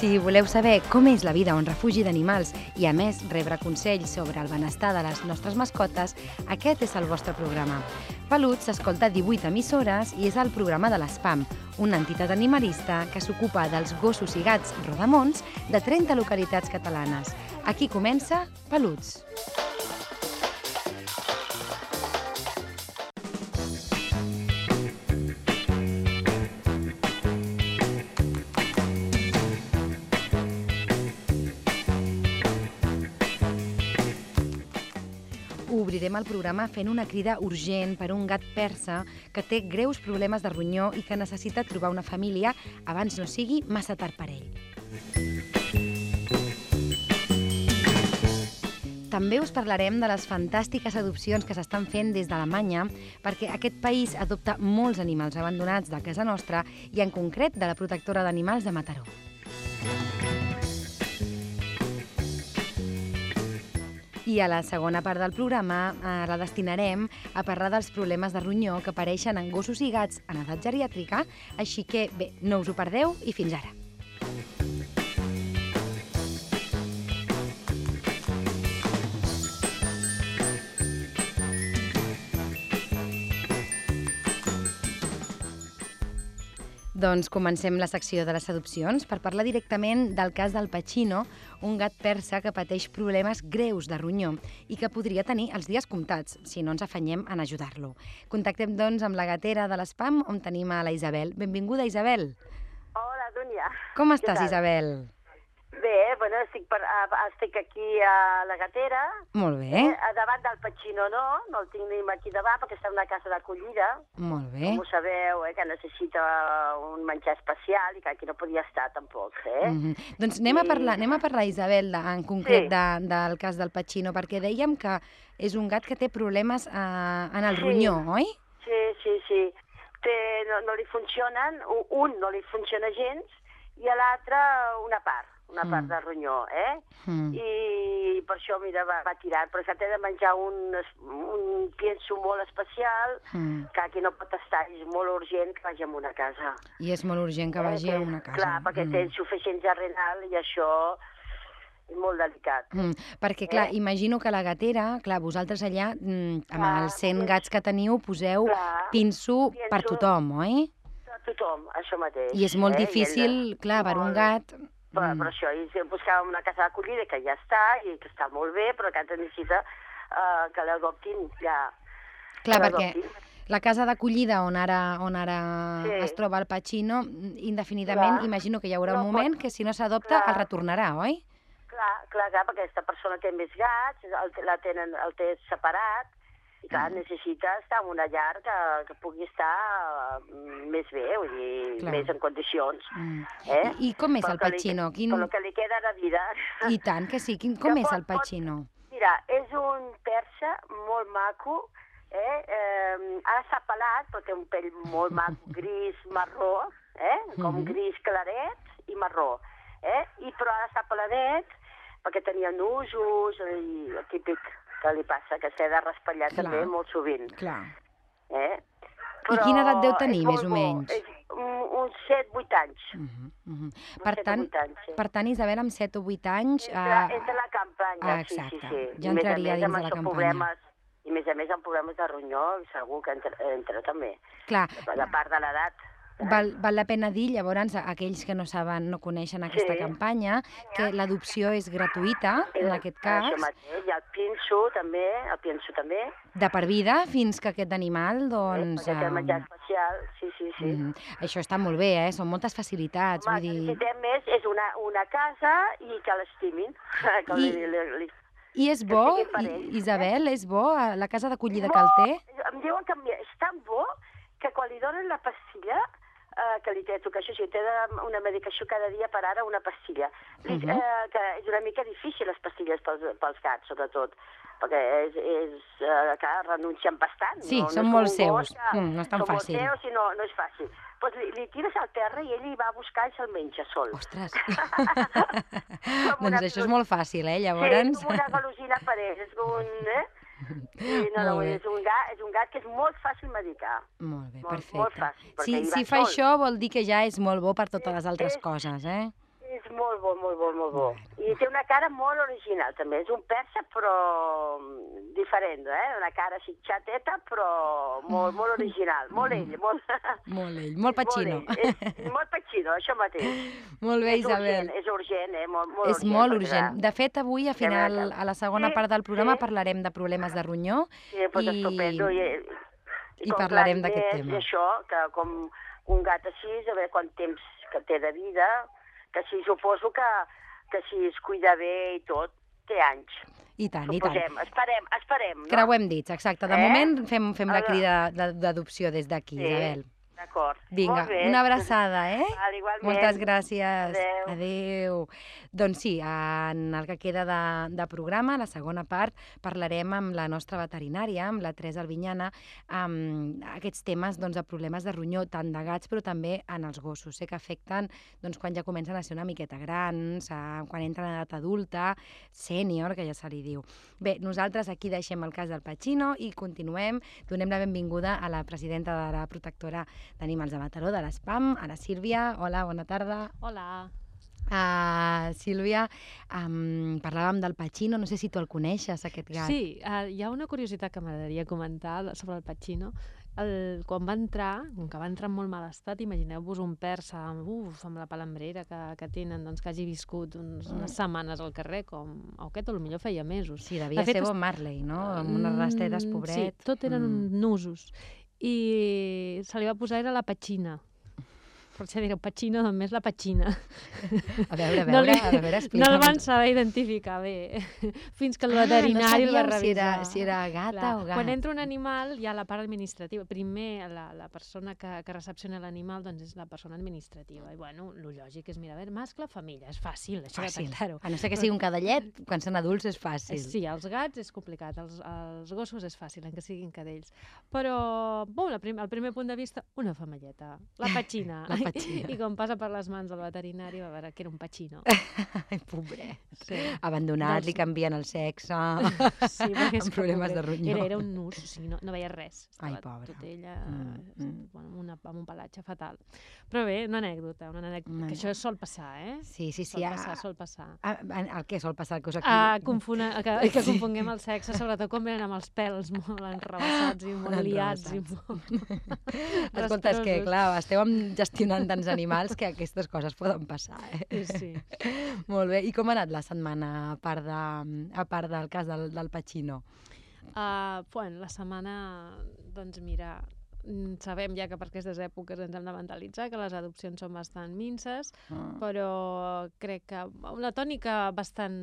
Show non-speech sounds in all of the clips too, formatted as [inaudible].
Si voleu saber com és la vida a un refugi d'animals i, a més, rebre consells sobre el benestar de les nostres mascotes, aquest és el vostre programa. Peluts s'escolta a 18 emissores i és el programa de l'ESPAM, una entitat animalista que s'ocupa dels gossos i gats rodamons de 30 localitats catalanes. Aquí comença Peluts. Obrirem el programa fent una crida urgent per un gat persa que té greus problemes de ronyó i que necessita trobar una família abans no sigui massa tard per ell. També us parlarem de les fantàstiques adopcions que s'estan fent des d'Alemanya perquè aquest país adopta molts animals abandonats de casa nostra i en concret de la protectora d'animals de Mataró. I a la segona part del programa eh, la destinarem a parlar dels problemes de ronyó que apareixen en gossos i gats en edat geriàtrica, així que, bé, no us ho perdeu i fins ara. Doncs comencem la secció de les adopcions per parlar directament del cas del Pacino, un gat persa que pateix problemes greus de ronyó i que podria tenir els dies comptats si no ens afanyem en ajudar-lo. Contactem, doncs, amb la gatera de l'ESPAM, on tenim a la Isabel. Benvinguda, Isabel. Hola, Dúnia. Com estàs? Isabel? Bé, bueno, estic, per, a, estic aquí a la gatera. Molt bé, Eh, a davant del Pacino no, no el tinc ni aquí davant perquè està en una casa d'acollida. molt bé. Com ho sabeu, eh, que necessita un menjar especial i que aquí no podia estar tampoc, eh? Mm -hmm. Doncs anem a I- parlar, anem a parlar Isabel, de, en concret Sí. de, del cas del Pacino, perquè dèiem que és un gat que té problemes eh, en el Sí. ronyó, oi? Sí, sí, sí. Té, no, no li funcionen, un no li funciona gens i a l'altre una part, una Mm. part del ronyó, eh? Mm. i per això, mira, va, va tirar, però que té de menjar un, un pienso molt especial, Mm. que aquí no pot estar, és molt urgent que vagi a una casa. I és molt urgent que vagi Eh, a una casa. Clar, perquè té insuficiència renal i això molt delicat. Mm, perquè, clar, Eh? imagino que la gatera, clar, vosaltres allà, mm, amb Clar, els 100 és- gats que teniu, poseu Clar, pinso per tothom, oi? A tothom, això mateix. I és molt eh? I difícil, ell- clar, per un molt- gat... Per, mm, per això, i buscàvem una casa d'acollida que ja està, i que està molt bé, però que necessita uh, que l'adoptin ja. Clar, perquè la casa d'acollida on ara, on ara Sí. es troba el Pacino, mm, indefinidament, Clar. imagino que hi haurà No un pot- moment que si no s'adopta el retornarà, oi? Clar, clar, clar, perquè aquesta persona té més gats, el, la tenen, el té separat, i clar, necessita estar en una llar que, que pugui estar uh, més bé, vull dir, Clar. més en condicions. Mm. Eh? I, I com és el que li- Pacino? Quin... Per lo que li queda de vida. I tant que sí. Quin... Com Que és pot- el Pacino? Mira, és un persa molt maco, eh? eh ara s'ha pelat, però té un pell molt maco, [laughs] gris, marró, eh? com Mhm. gris claret i marró. Eh? I però ara està peladet perquè tenia nusos i el típic que li passa, que s'ha de raspallar Clar. també molt sovint. Clar. Eh? I quina edat deu tenir, més o menys? És uns 7-8 anys. Uh -huh, uh -huh. Per, tant, anys, sí. per tant, Isabel, amb 7 o 8 anys... Entre, eh, entre la campanya, ah, sí, sí, sí. Ja entraria dins de la campanya. Problemes, I més a més amb problemes de ronyó, segur que entra, entra també. Clar, La part de l'edat. Val, val la pena dir, llavors, a aquells que no saben, no coneixen aquesta Sí. campanya, que l'adopció és gratuïta, en aquest cas, Això mateix, i el pinso també, el pinso també. de per vida, fins que aquest animal, eh, doncs... perquè té el menjar eh, especial, sí, sí, sí. mhm. Això està molt bé, eh? Són moltes facilitats, Home, vull dir... necessitem més és una, una casa i que l'estimin. [laughs] que I- li, li. I és bo, I- ells, Isabel, és bo eh, la casa d'acollida que el té? Em diuen que és tan bo que quan li donen la pastilla eh, que li té de tocar això, sí, té una medicació cada dia per ara, una pastilla. Li, Mhm. eh, que és una mica difícil les pastilles pels, pels gats, sobretot, perquè és, és eh, que renuncien bastant. Sí, no, són no molt gos seus. que Mm, no és tan són fàcil. molt seus i no, no és fàcil. Pues li, li tires al terra i ell hi va a buscar i se'l menja sol. Ostres. [laughs] [laughs] Una doncs això és molt fàcil, eh? Sí, Llavors... és com una golosina per ell, és com un... Eh? Sí, no, no, és un, gat, és un gat que és molt fàcil medicar. Molt bé, Molt- perfecte. molt fàcil, si, si fa sol. això vol dir que ja és molt bo per totes les altres És- coses, eh? És molt bo, molt bo, molt bo. I té una cara molt original, també. És un persa, però mm, diferent, eh? Una cara així xateta, però molt, molt original. Molt ell, molt... Molt ell, molt patxino. Molt, ell. és, molt patxino, això mateix. Molt bé, és Isabel. urgent, és urgent, eh? Molt, molt És urgent. molt urgent. De fet, avui, a final, a la segona sí, part del programa, sí. parlarem de problemes de ronyó Sí, doncs i- estupendo. I, i com parlarem d'aquest tema. I això, que com un gat així, a veure quant temps que té de vida, que sí, suposo que, que si es cuida bé i tot, té anys. I tant, i tant. Suposem. Esperem, esperem, no? Creuem dits, exacte. De Eh? moment fem, fem la crida d'adopció des d'aquí, Sí. Isabel. D'acord. Vinga, una abraçada, eh? Val, igualment. Moltes gràcies. Adéu. Adéu. Doncs sí, en el que queda de, de programa, la segona part, parlarem amb la nostra veterinària, amb la Teresa Albinyana, amb aquests temes doncs, de problemes de ronyó, tant de gats però també en els gossos. Sé que afecten doncs, quan ja comencen a ser una miqueta grans, eh, quan entren en edat adulta, sènior, que ja se li diu. Bé, nosaltres aquí deixem el cas del Pacino i continuem. Donem la benvinguda a la presidenta de la protectora d'Animals de Mataró, de l'ESPAM, a la Sílvia. Hola, bona tarda. Hola. Uh, Sílvia, um, parlàvem del Pacino, no sé si tu el coneixes, aquest gat. Sí, uh, hi ha una curiositat que m'agradaria comentar sobre el Pacino. El, quan va entrar, com que va entrar en molt mal estat, imagineu-vos un persa amb, uf, amb la palambrera que, que tenen, doncs, que hagi viscut uns, unes setmanes al carrer, com o aquest, o potser feia mesos. Sí, devia De fet, ser Bob Marley, no? Amb unes rastetes, Mm, pobret. Sí, tot eren Mm. mm. nusos. I se li va posar, era la Pachina. Potser direu Pacino, només la Pachina. A veure, a No veure, li- a veure, No explica'm. el van saber identificar bé, [laughs] fins que el Ah, veterinari no el va sabíem si era, revisar. si era gata Clar, o gat. Quan entra un animal hi ha la part administrativa. Primer, la, la persona que, que recepciona l'animal doncs és la persona administrativa. I bueno, el lògic és mirar, a veure, mascle, femella. És fàcil, això Fàcil. detectar-ho. A no ser que sigui un cadallet, quan són adults és fàcil. Sí, els gats és complicat, els, els gossos és fàcil, en que siguin cadells. Però, bon, el, prim, el primer punt de vista, una femelleta, la patxina. La patxina. I quan passa per les mans del veterinari va veure que era un patxino. [laughs] Ai, pobret. Sí. Abandonat, Doncs- li canvien el sexe. [laughs] Sí, amb que, problemes de ronyó. Era, era un nus, o sigui, no, no veia res. Ai, Estava pobra. Tot ella, Mm, mm, mm. Bueno, amb, una, amb un pelatge fatal. Però bé, una anècdota, una anècdota, Una que això sol passar, eh? Sí, sí, sí. Sol ah, passar, sol passar. ah, el què sol passar? Que us aquí... Ah, confuna, que, que Sí. confonguem el sexe, sobretot quan venen amb els pèls molt enrebaçats i molt liats. I molt... [laughs] Escolta, és que, clar, esteu amb- gestionant tants animals que aquestes coses poden passar, eh? Sí. Molt bé. I com ha anat la setmana, a part, de, a part del cas del, del Pacino? Uh, bueno, la setmana, doncs mira, mm, sabem ja que per aquestes èpoques ens hem de mentalitzar, que les adopcions són bastant minces, Ah. però crec que una tònica bastant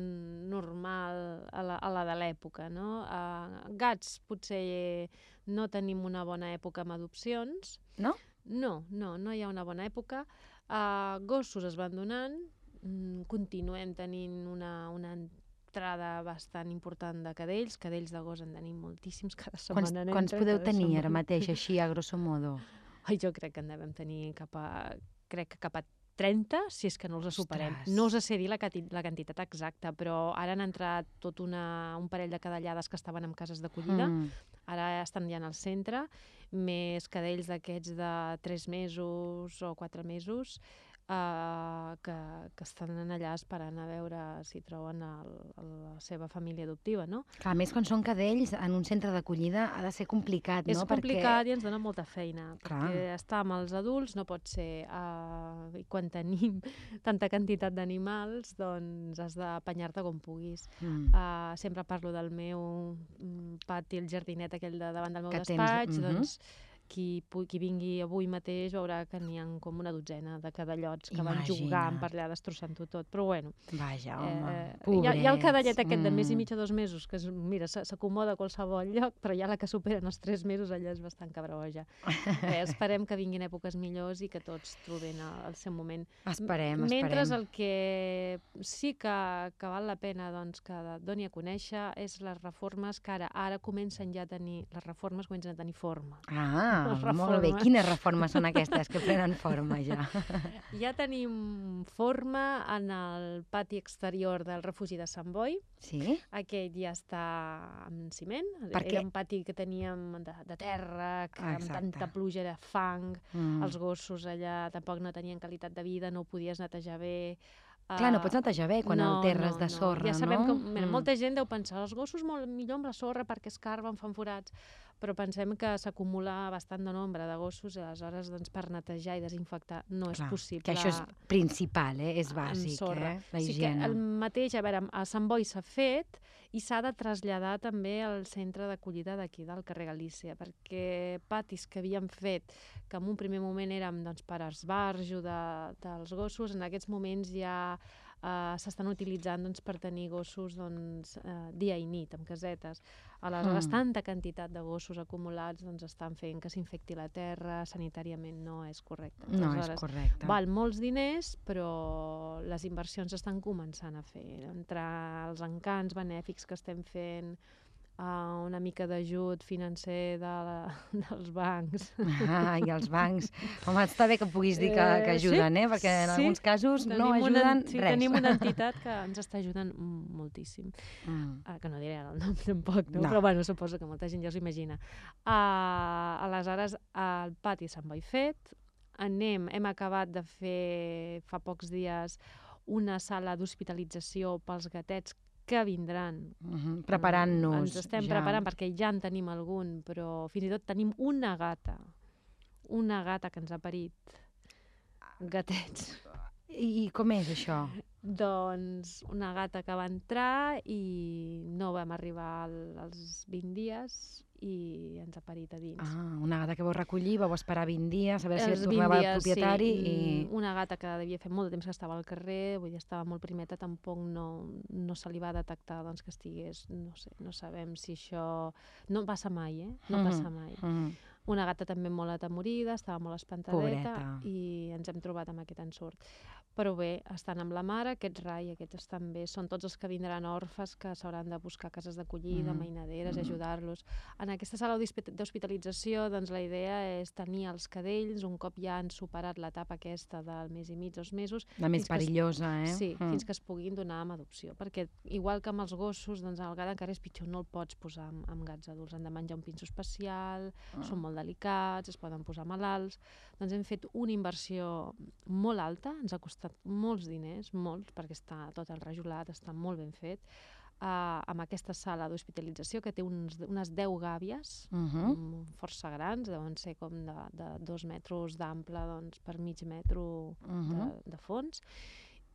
normal a la, a la de l'època, no? Uh, gats potser no tenim una bona època amb adopcions. No? No, no, no hi ha una bona època. Uh, gossos es van donant, mm, continuem tenint una, una entrada bastant important de cadells, cadells de gos en tenim moltíssims cada Quants, setmana. quants n'entren, podeu tenir ara mateix, així, a grosso modo? [laughs] Ai, jo crec que en devem tenir cap a, crec que cap a 30, si és que no els superem. Ostres. No us sé dir la, la quantitat exacta, però ara han entrat tot una, un parell de cadallades que estaven en cases d'acollida, Mm. ara estan ja al centre, més cadells d'aquests de 3 mesos o 4 mesos, uh, que, que estan allà esperant a veure si troben el, el, la seva família adoptiva, no? Clar, a més, quan són cadells, en un centre d'acollida ha de ser complicat, És no? complicat i ens dona molta feina, Clar. perquè estar amb els adults no pot ser... Uh, I quan tenim [laughs] tanta quantitat d'animals, doncs has d'apanyar-te com puguis. Perquè... Mm. Uh, sempre parlo del meu mm, pati, el jardinet aquell de davant del meu Que tens, despatx, mhm. doncs qui, qui vingui avui mateix veurà que n'hi ha com una dotzena de cadallots que van Imagina't. jugant per allà destrossant-ho tot. Però bueno, Vaja, home, eh, hi, ha, hi ha el cadallet pobrets. aquest de mes i Mm. mig a dos mesos, que és, mira, s'acomoda a qualsevol lloc, però ja la que superen els tres mesos allà és bastant cabreuja. Bé, [laughs] esperem que vinguin èpoques millors i que tots trobin el, el seu moment. Esperem, Mentre esperem. el que sí que, que val la pena doncs, que doni a conèixer és les reformes que ara ara comencen ja a tenir, les reformes comencen a tenir forma. Ah, molt bé. Quines reformes són aquestes que prenen forma ja? [laughs] Ja tenim forma en el pati exterior del refugi de Sant Boi. Sí? Aquest ja està en ciment. Perquè- Era un pati que teníem de, de terra, que amb Exacte. tanta pluja era fang. Mm. Els gossos allà tampoc no tenien qualitat de vida, no ho podies netejar bé. Clar, no Ah, pots netejar bé quan el terres de sorra, Ja sabem no? que mira, Mm. molta gent deu pensar els gossos molt millor amb la sorra perquè escarben, fan forats, però pensem que s'acumula bastant de nombre de gossos i aleshores doncs, per netejar i desinfectar no és Clar, possible. Que això és principal, eh? És bàsic, eh? La Sí que higiene. el mateix, a veure, a Sant Boi s'ha fet i s'ha de traslladar també al centre d'acollida d'aquí, del carrer Galícia, perquè patis que havíem fet, que en un primer moment érem doncs, per esbarjo de, dels gossos, en aquests moments ja eh, s'estan utilitzant doncs, per tenir gossos doncs, eh, dia i nit, amb casetes. Aleshores, Mm. tanta quantitat de gossos acumulats doncs, estan fent que s'infecti la terra, sanitàriament no és correcte. No és correcte. Val molts diners, però les inversions estan començant a fer. Entre els encants benèfics que estem fent, uh, una mica d'ajut financer de la, [laughs] dels bancs. Ah, i els bancs. Home, està bé que puguis dir que, que Eh, sí, ajuden, eh? Perquè en sí. alguns casos no Tenim una, ajuden sí, res. tenim una entitat que ens està ajudant moltíssim. Mm. Ah, que no diré ara el nom [laughs] tampoc, no? No. però bueno, suposo que molta gent ja s'ho imagina. Uh, aleshores, al pati Sant Boi fet, anem, hem acabat de fer fa pocs dies una sala d'hospitalització pels gatets que vindran. Mhm, Preparant-nos. Ens estem ja. preparant perquè ja en tenim algun, però fins i tot tenim una gata, una gata que ens ha parit gatets. I, I com és això? Doncs una gata que va entrar i no vam arribar al, als 20 dies i ens ha parit a dins. Ah, una gata que vau recollir, vau esperar 20 dies, a veure si Els 20 tornava el dies, propietari sí, i... mm, Una gata que devia fer molt de temps que estava al carrer, vull dir, estava molt primeta, tampoc no, no se li va detectar doncs, que estigués, no sé, no sabem si això... No passa mai, eh? No Mhm, passa mai. Mhm. Una gata també molt atemorida, estava molt espantadeta Pobreta. i ens hem trobat amb aquest ensurt. Però bé, estan amb la mare, aquests rai, aquests estan bé. Són tots els que vindran orfes que s'hauran de buscar cases d'acollida, Mhm. mainaderes, Mhm. ajudar-los. En aquesta sala d'hospi- d'hospitalització, doncs la idea és tenir els cadells, un cop ja han superat l'etapa aquesta del mes i mig, dos mesos, La més que es- perillosa, eh? Sí, Mm. fins que es puguin donar amb adopció, perquè igual que amb els gossos, doncs el gat encara és pitjor, no el pots posar amb, amb gats adults, han de menjar un pinso especial, Ah. són molt delicats, es poden posar malalts, doncs hem fet una inversió molt alta, ens ha costat molts diners, molts, perquè està tot enrajolat, està molt ben fet, uh, amb aquesta sala d'hospitalització que té uns, unes 10 gàbies, Mhm. mm, força grans, deuen ser com de, de dos metres d'ample doncs, per mig metro Mhm. de, de fons.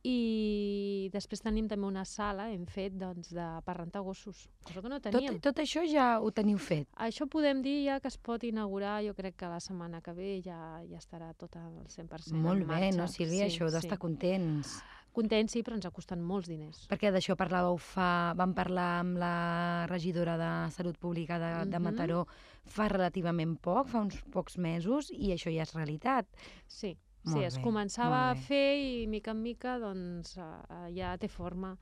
I després tenim també una sala, hem fet, doncs, de, per rentar gossos, cosa que no Tot, teníem. tot això ja ho teniu fet. Això podem dir ja que es pot inaugurar, jo crec que la setmana que ve ja, ja estarà tot al 100% Molt en bé, marxa. no, Sílvia? això heu d'estar contents. Contents, sí, però ens ha costat molts diners. Perquè d'això parlàveu fa... Vam parlar amb la regidora de Salut Pública de, de Mhm. Mataró fa relativament poc, fa uns pocs mesos, i això ja és realitat. Sí, Molt sí, es bé, començava a fer i mica en mica doncs, eh, ja té forma.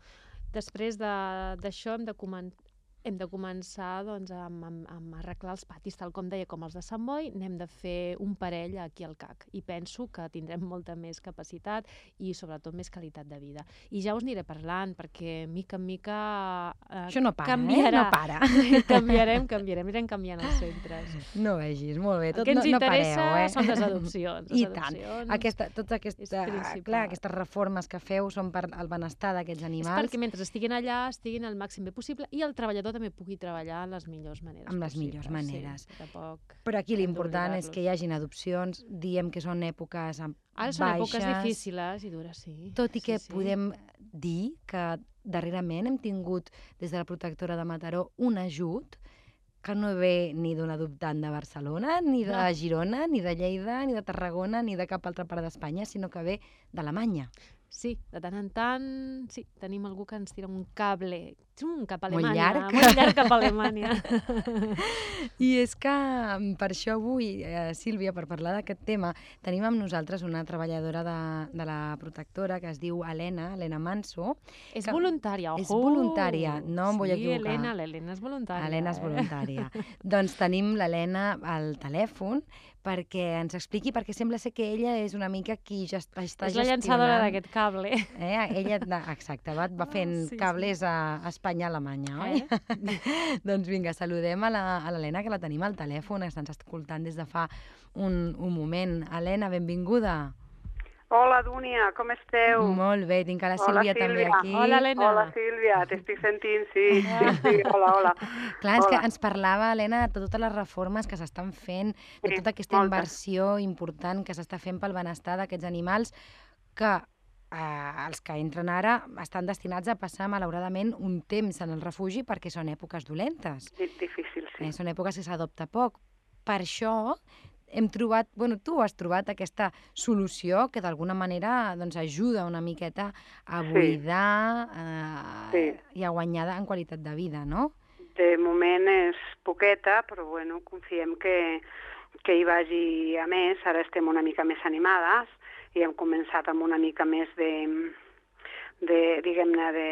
Després de- d'això hem de començar hem de començar doncs, amb, amb, amb arreglar els patis, tal com deia, com els de Sant Boi, n'hem de fer un parell aquí al CAC. I penso que tindrem molta més capacitat i sobretot més qualitat de vida. I ja us aniré parlant, perquè mica en mica eh, Això no para, canviarà. eh? No para. [laughs] canviarem, canviarem, anirem canviant els centres. No vegis, molt bé. El Tot que ens no, no interessa pareu, eh? són les adopcions. Les I tant. adopcions Aquesta, tots aquesta, és principal. clar, aquestes reformes que feu són per al benestar d'aquests És animals perquè mentre estiguin allà estiguin el màxim bé possible i el treballador també pugui treballar les millors maneres Amb les possibles, millors maneres. Sí, tampoc... Però aquí l'important és que hi hagin adopcions, diem que són èpoques amb Ara són baixes, èpoques difícils i dures, sí. tot i sí, que sí. podem dir que darrerament hem tingut des de la protectora de Mataró un ajut que no ve ni d'un adoptant de Barcelona, ni de No. Girona, ni de Lleida, ni de Tarragona, ni de cap altra part d'Espanya, sinó que ve d'Alemanya. Sí, de tant en tant, sí, tenim algú que ens tira un cable xum, cap a Molt Alemanya. llarg. Molt llarg cap a Alemanya. [laughs] I és que mm, per això avui, eh, Sílvia, per parlar d'aquest tema, tenim amb nosaltres una treballadora de, de la protectora que es diu Helena, Helena Manso. és Que- voluntària, ojo! és voluntària, no em vull sí, equivocar. Helena, l'Helena és voluntària. Helena és eh? voluntària. [laughs] doncs tenim l'Helena al telèfon perquè ens expliqui, perquè sembla ser que ella és una mica qui ja està És la llançadora gestionant- d'aquest cable. Eh? Ella, exacte, va, va Ah, fent sí, sí. cables a, a Espanya i Alemanya, oi? Eh? [laughs] doncs vinga, saludem a la- a l'Helena, que la tenim al telèfon, està ens escoltant des de fa un, un moment. Helena, benvinguda. Hola, Dúnia, com esteu? Molt bé, tinc a la Hola, Sílvia, també Sílvia. aquí. Hola, Helena. Hola, Sílvia, t'estic sentint, sí, sí, sí, hola, hola. Clar, és que Hola. ens parlava, Helena, de totes les reformes que s'estan fent, de Sí, tota aquesta moltes. inversió important que s'està fent pel benestar d'aquests animals que eh, els que entren ara estan destinats a passar, malauradament, un temps en el refugi perquè són èpoques dolentes. Di- Difícil, sí. Eh, són èpoques que s'adopta poc. Per això hem trobat, bueno, tu has trobat aquesta solució que d'alguna manera doncs, ajuda una miqueta a Sí. buidar eh, Sí. i a guanyar en qualitat de vida, no? De moment és poqueta, però bueno, confiem que, que hi vagi a més. Ara estem una mica més animades i hem començat amb una mica més de, de diguem-ne, de,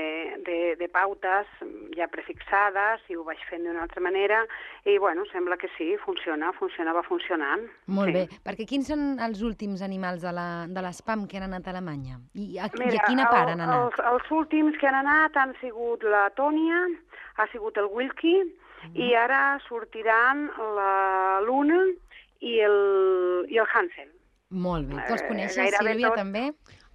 de, de pautes ja prefixades i ho vaig fent d'una altra manera i, bueno, sembla que sí, funciona, funciona, va funcionant. Molt sí. bé, perquè quins són els últims animals de la- de l'ESPAM que han anat a Alemanya? I a, I Mira, a quina part han el- anat? Els, els últims que han anat han sigut la Tònia, ha sigut el Wilkie, Mm. i ara sortiran la Luna i el, i el Hansel. Molt bé. Tu els eh, coneixes, gairebé Sílvia, tots. també?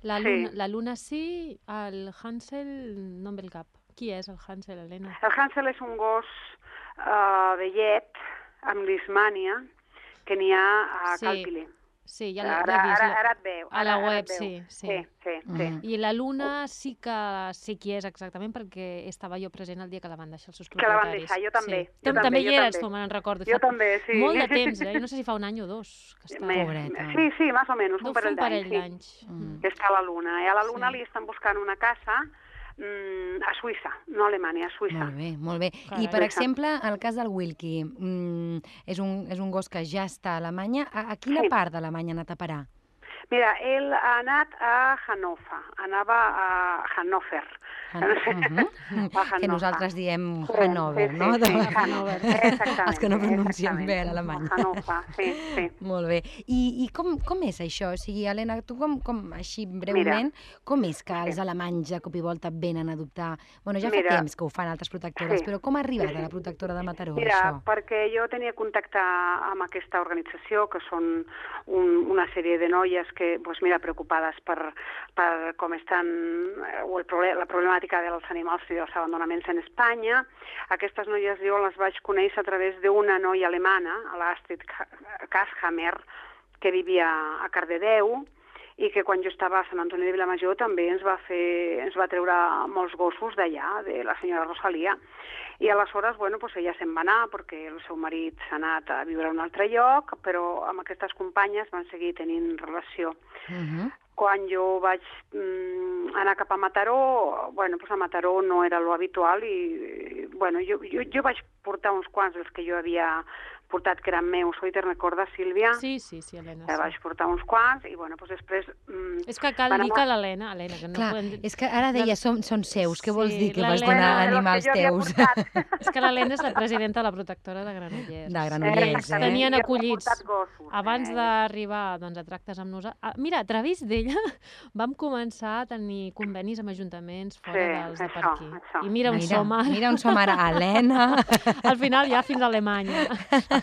La Sí. Luna, la Luna sí, el Hansel no em ve el cap. Qui és el Hansel, Helena? El Hansel és un gos uh, vellet amb lismània que n'hi ha a Sí, Calpile. Sí, ja l'he vist. ara, ara et veu. a la web, sí, sí. Sí, sí, sí. Mhm. I la Luna sí que sé qui és exactament perquè estava jo present el dia que la van deixar els seus Que la van propietaris. deixar, jo també, Sí. jo també, també hi eres, també. tu, me'n recordo. Jo Fa també, sí. Molt de [laughs] temps, eh? No sé si fa un any o dos que està... Més- Pobreta. Sí, sí, més o menys, Deu un fer parell un parell d'anys. Sí. d'anys. Mm. que està a la Luna. I a la Luna Sí. li estan buscant una casa mm, a Suïssa, no a Alemanya, a Suïssa. Molt bé, molt bé. I, Carai. per Suïssa. exemple, el cas del Wilkie, mm, és, un, és un gos que ja està a Alemanya. A, a quina Sí. part d'Alemanya ha anat a parar? Mira, ell ha anat a Hannover, anava a Hannover. Mhm. A Que nosaltres diem Sí, Hannover, sí, no? Sí, sí, De- Hannover, exactament. [laughs] Els que no pronunciem bé l'alemany. Hannover, sí, sí. Molt bé. I, i com, com és això? O sigui, Helena, tu com, com així breument, com és que els Sí. alemanys de cop i volta venen a adoptar... Bueno, ja Mira, fa temps que ho fan altres protectores, sí, però com ha arribat sí, a la sí. protectora de Mataró, Mira, això? perquè jo tenia contacte amb aquesta organització, que són un, una sèrie de noies que, doncs mira, preocupades per, per com estan, eh, o el la problemàtica dels animals i dels abandonaments en Espanya. Aquestes noies jo les vaig conèixer a través d'una noia alemana, l'Astrid Kashammer, que vivia a Cardedeu, i que quan jo estava a Sant Antoni de Vilamajor també ens va, fer, ens va treure molts gossos d'allà, de la senyora Rosalia. I aleshores, bueno, pues ella se'n va anar perquè el seu marit s'ha anat a viure a un altre lloc, però amb aquestes companyes van seguir tenint relació. Uh -huh. Quan jo vaig mm, anar cap a Mataró, bueno, pues a Mataró no era lo habitual i, bueno, jo, jo, jo vaig portar uns quants dels que jo havia portat que eren meus, oi, te'n recordes, Sílvia? Sí, sí, sí, Helena. Eh, Sí. vaig portar uns quants i, bueno, pues després... Mm, És que cal dir que l'Helena, Helena, que no Clar, podem dir... és que ara deia, són, són seus, què vols Sí, dir? Que la vols Helena- donar animals que teus? [laughs] És que l'Helena és la presidenta de la protectora de Granollers. De Eh, Granollers, eh? exactament, Tenien acollits gossos, Abans eh? d'arribar doncs, a tractes amb nosaltres... Ah, mira, a través d'ella [laughs] vam començar a tenir convenis amb ajuntaments fora Sí, dels de per aquí. això. I mira on mira, som ara. Mira on som ara, Helena. [laughs] Al final ja fins a Alemanya.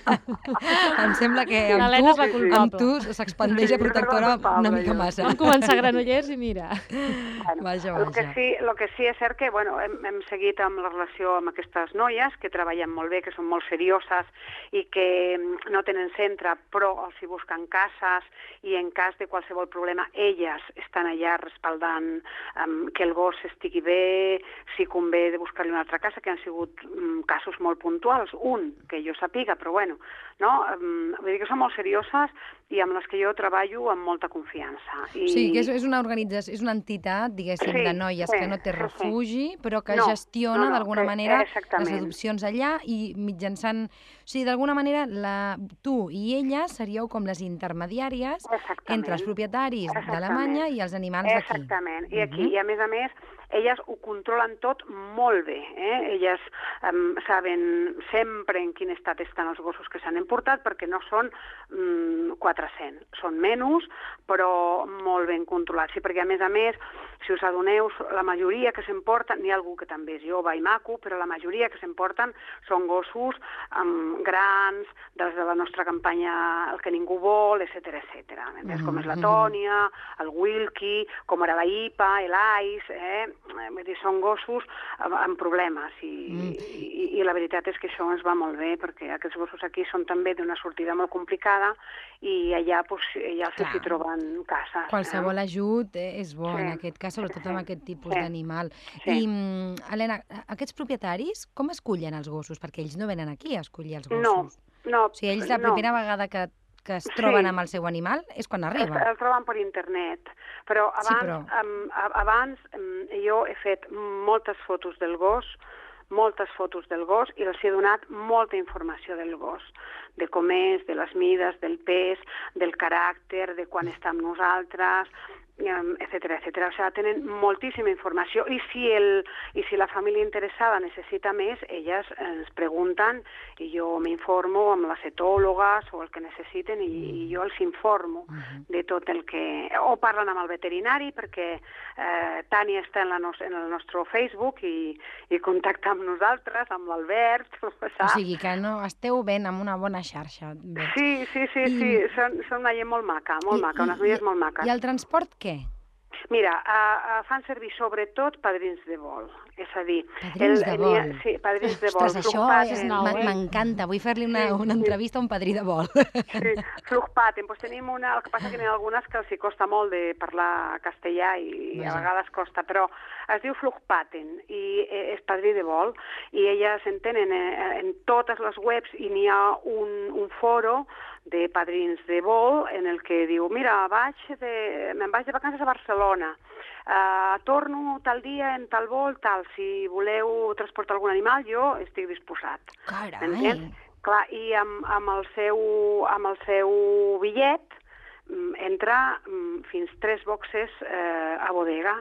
Em sembla que amb L'Helena tu, culpable. amb tu s'expandeix Sí, a protectora una mica jo. massa. Vam començar a Granollers i mira. Bueno, Vaja, El que, vaja. sí, el que sí és cert que bueno, hem, hem seguit amb la relació amb aquestes noies que treballen molt bé, que són molt serioses i que mm, no tenen centre, però els hi busquen cases i en cas de qualsevol problema elles estan allà respaldant um, que el gos estigui bé, si convé de buscar-li una altra casa, que han sigut um, casos molt puntuals, un que jo sapiga, però bueno, no? Um, vull dir que són molt serioses i amb les que jo treballo amb molta confiança. I... Sigui, que és, és una organització, és una entitat, diguéssim, Sí, de noies sí, que no té sí, sí. refugi, però que No, gestiona no, no, d'alguna que- manera les exactament. adopcions allà i mitjançant... O sigui, d'alguna manera, la, tu i ella seríeu com les intermediàries Exactament. entre els propietaris d'Alemanya i els animals d'aquí. Exactament. I aquí, Mhm. i a més a més, elles ho controlen tot molt bé. Eh? Elles um, saben sempre en quin estat estan els gossos que s'han emportat, perquè no són um, 400, són menys, però molt ben controlats. Sí, perquè a més a més, si us adoneu, la majoria que s'emporten, n'hi ha algú que també és jove i maco, però la majoria que s'emporten són gossos um, grans, dels de la nostra campanya El que ningú vol, etc etc. Mm Com és la Mhm. Tònia, el Wilkie, com era la Ipa, l'Ais, eh? Eh, Vull dir, són gossos amb, amb problemes i, Mm. i, i la veritat és que això ens va molt bé perquè aquests gossos aquí són també d'una sortida molt complicada i allà pues, ja els Clar. hi troben cases. Qualsevol ajut eh, és bo en Sí, aquest cas, sobretot amb aquest tipus sí. d'animal. Sí. I, mm, Helena, a- aquests propietaris com escullen els gossos? Perquè ells no venen aquí a escollir els No, gossos. no, O sigui, ells la no. primera vegada que, que es Sí. troben amb el seu animal és quan El, arriba. el troben per internet, però abans, Sí, però- a- abans em, jo he fet moltes fotos del gos, moltes fotos del gos i els he donat molta informació del gos, de com és, de les mides, del pes, del caràcter, de quan està amb nosaltres, etcètera, etcètera. O sigui, tenen moltíssima informació i si, el, i si la família interessada necessita més, elles ens pregunten i jo m'informo amb les etòlogues o el que necessiten i, i jo els informo de tot el que... O parlen amb el veterinari perquè eh, Tània està en, la nos, en el nostre Facebook i, i contacta amb nosaltres, amb l'Albert, [laughs] O sigui, que no esteu ben amb una bona xarxa. Bé. Sí, sí, sí, I- sí, són, són una gent molt maca, molt maca, unes noies molt maques. I el transport què? Mira, uh, uh, fan servir sobretot padrins de vol, és a dir... Padrins de n'hi ha- vol. Sí, padrins de vol. Ostres, això eh? m'encanta. Vull fer-li una, Sí, una entrevista a un padrí de vol. Sí, flugpaten. Pues tenim una, el que passa que n'hi ha algunes que els hi costa molt de parlar castellà i, i a vegades costa, però es diu flugpaten i eh, és padrí de vol i elles en tenen eh, en totes les webs i n'hi ha un, un foro de padrins de vol en el que diu, mira, vaig de, me'n vaig de vacances a Barcelona, uh, torno tal dia en tal vol, tal, si voleu transportar algun animal, jo estic disposat. Carai! M'entens? Clar, i amb, amb, el seu, amb el seu bitllet mm, entra mm, fins tres boxes eh, a bodega.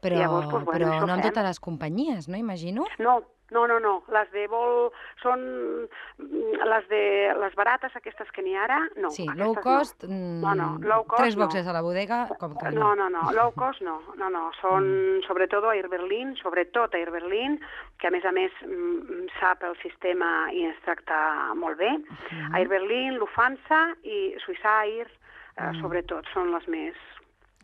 Però, Llavors, doncs, bueno, però no amb totes les companyies, no? Imagino. No, no, no, no. Les de vol són mm, les de les barates, aquestes que n'hi ara, no. sí, low no. cost, mm, No, no, low cost tres no. boxes a la bodega, com que No, no. no, no, low cost no, no, no, són Mm. sobretot a Air Berlin, sobretot a Air Berlin, que a més a més mm, sap el sistema i ens tracta molt bé. Mhm. Air Berlin, Lufthansa i Swissair, eh, Mm. sobretot, són les més...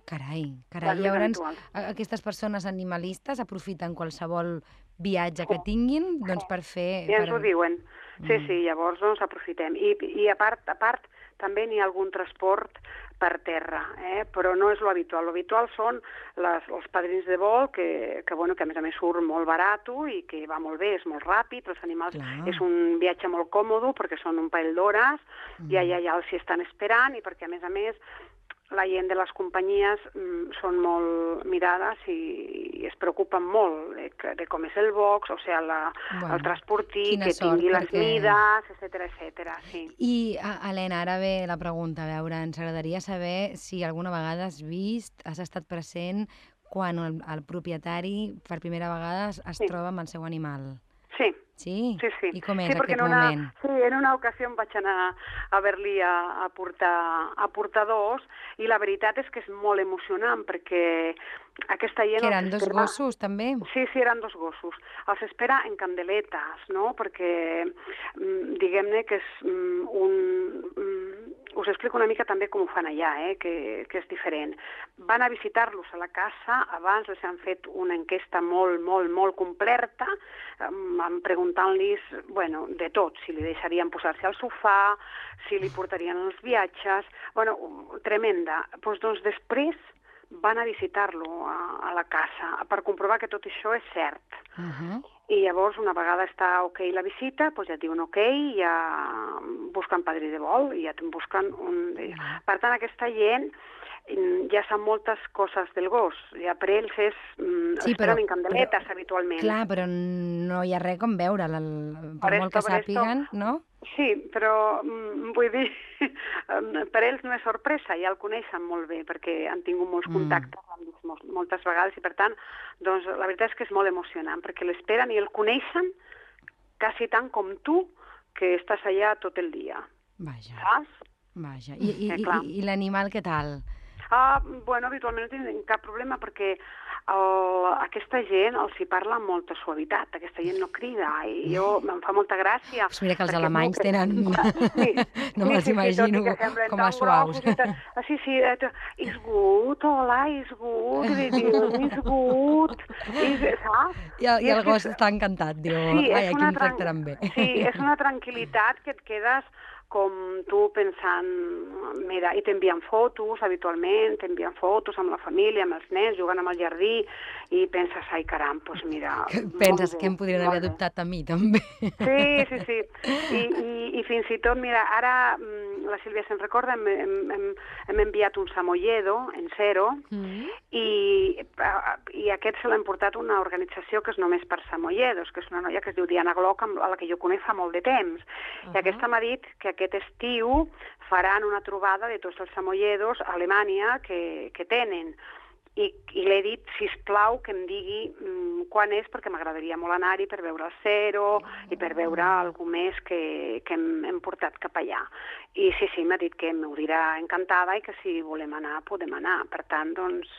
Carai, carai. més Llavors, aquestes persones animalistes aprofiten qualsevol viatge que tinguin doncs, per fer... I ens per... ho diuen. Sí, Mm. sí, llavors doncs aprofitem. I, i a part, a part també n'hi ha algun transport per terra, eh? però no és lo habitual. Lo habitual són les, els padrins de vol, que, que, bueno, que a més a més surt molt barat i que va molt bé, és molt ràpid, els animals Clar. és un viatge molt còmode perquè són un parell d'hores, Mm. i allà ja els hi estan esperant i perquè a més a més la gent de les companyies mm, són molt mirades i, i es preocupen molt de, de com és el box, o sigui, la, Bueno, el transportir, quina que sort, tingui les perquè- mides, etc etc. sí. I, Helena, ara ve la pregunta, a veure, ens agradaria saber si alguna vegada has vist, has estat present quan el, el propietari per primera vegada es, es Sí. troba amb el seu animal. Sí, Sí? Sí, sí. I com és sí, aquest en una, moment? Sí, en una ocasió em vaig anar a Berlí a, a, portar, a portar dos i la veritat és que és molt emocionant perquè aquesta gent... Que eren dos espera- gossos, també? Sí, sí, eren dos gossos. Els espera en candeletes, no? Perquè, mm, diguem-ne que és mm, un... mm, Us explico una mica també com ho fan allà, eh? que, que és diferent. Van a visitar-los a la casa, abans els han fet una enquesta molt, molt, molt completa, em- em preguntant-los, bueno, de tot, si li deixarien posar-se al sofà, si li portarien els viatges, bueno, tremenda. Pues, doncs després van a visitar-lo a, a la casa per comprovar que tot això és cert. Uh -huh. I llavors, una vegada està ok la visita, doncs ja et diuen ok, ja busquen padrí de vol i ja te'n busquen un d'ells. Per tant, aquesta gent mm, ja sap moltes coses del gos. Ja per ells és... Mm, Sí, però- en candeletes, habitualment. Clar, però no hi ha res com veure'l, el- per Per molt que esto, esto. sàpiguen, no? Sí, però mm, vull dir, [laughs] per ells no és sorpresa, ja el coneixen molt bé, perquè han tingut molts Mm. contactes l'han vist mol- moltes vegades i, per tant, doncs, la veritat és que és molt emocionant, perquè l'esperen i el coneixen quasi tant com tu, que estàs allà tot el dia, Vaja, saps? vaja. I, i, Eh, i, i l'animal què tal? Ah, bueno, habitualment no tenen cap problema perquè el, aquesta gent els hi parla amb molta suavitat, aquesta gent no crida i jo em fa molta gràcia. Pues mira que els alemanys tenen... [laughs] Sí, [laughs] no me'ls sí, sí, imagino semblen com a suaus. grossos Ah, sí, sí, eh, is good, hola, is good, is good, is, saps? I el, i el gos està encantat, diu, Sí, ai, aquí em tractaran bé. Sí, és una tranquil·litat que et quedes com tu pensant, mira, i t'envien fotos habitualment, t'envien fotos amb la família, amb els nens, jugant amb el jardí, i penses, ai caram, doncs mira... [laughs] Penses molt que bé, em podrien haver bé. adoptat a mi, també. Sí, [laughs] sí, sí. I, i, I fins i tot, mira, ara mm, la Sílvia se'n recorda, hem, hem, hem, enviat un samoyedo en zero Mm. i, i aquest se l'ha portat una organització que és només per samoyedos, que és una noia que es diu Diana Glock, amb a la que jo conec fa molt de temps. I Ahà. aquesta m'ha dit que aquest estiu faran una trobada de tots els samoyedos a Alemanya que, que tenen i, i l'he dit, si plau que em digui mm, quan és, perquè m'agradaria molt anar-hi per veure el Cero i per veure algú més que, que hem, hem portat cap allà. I sí, sí, m'ha dit que m'ho dirà encantada i que si volem anar, podem anar. Per tant, doncs,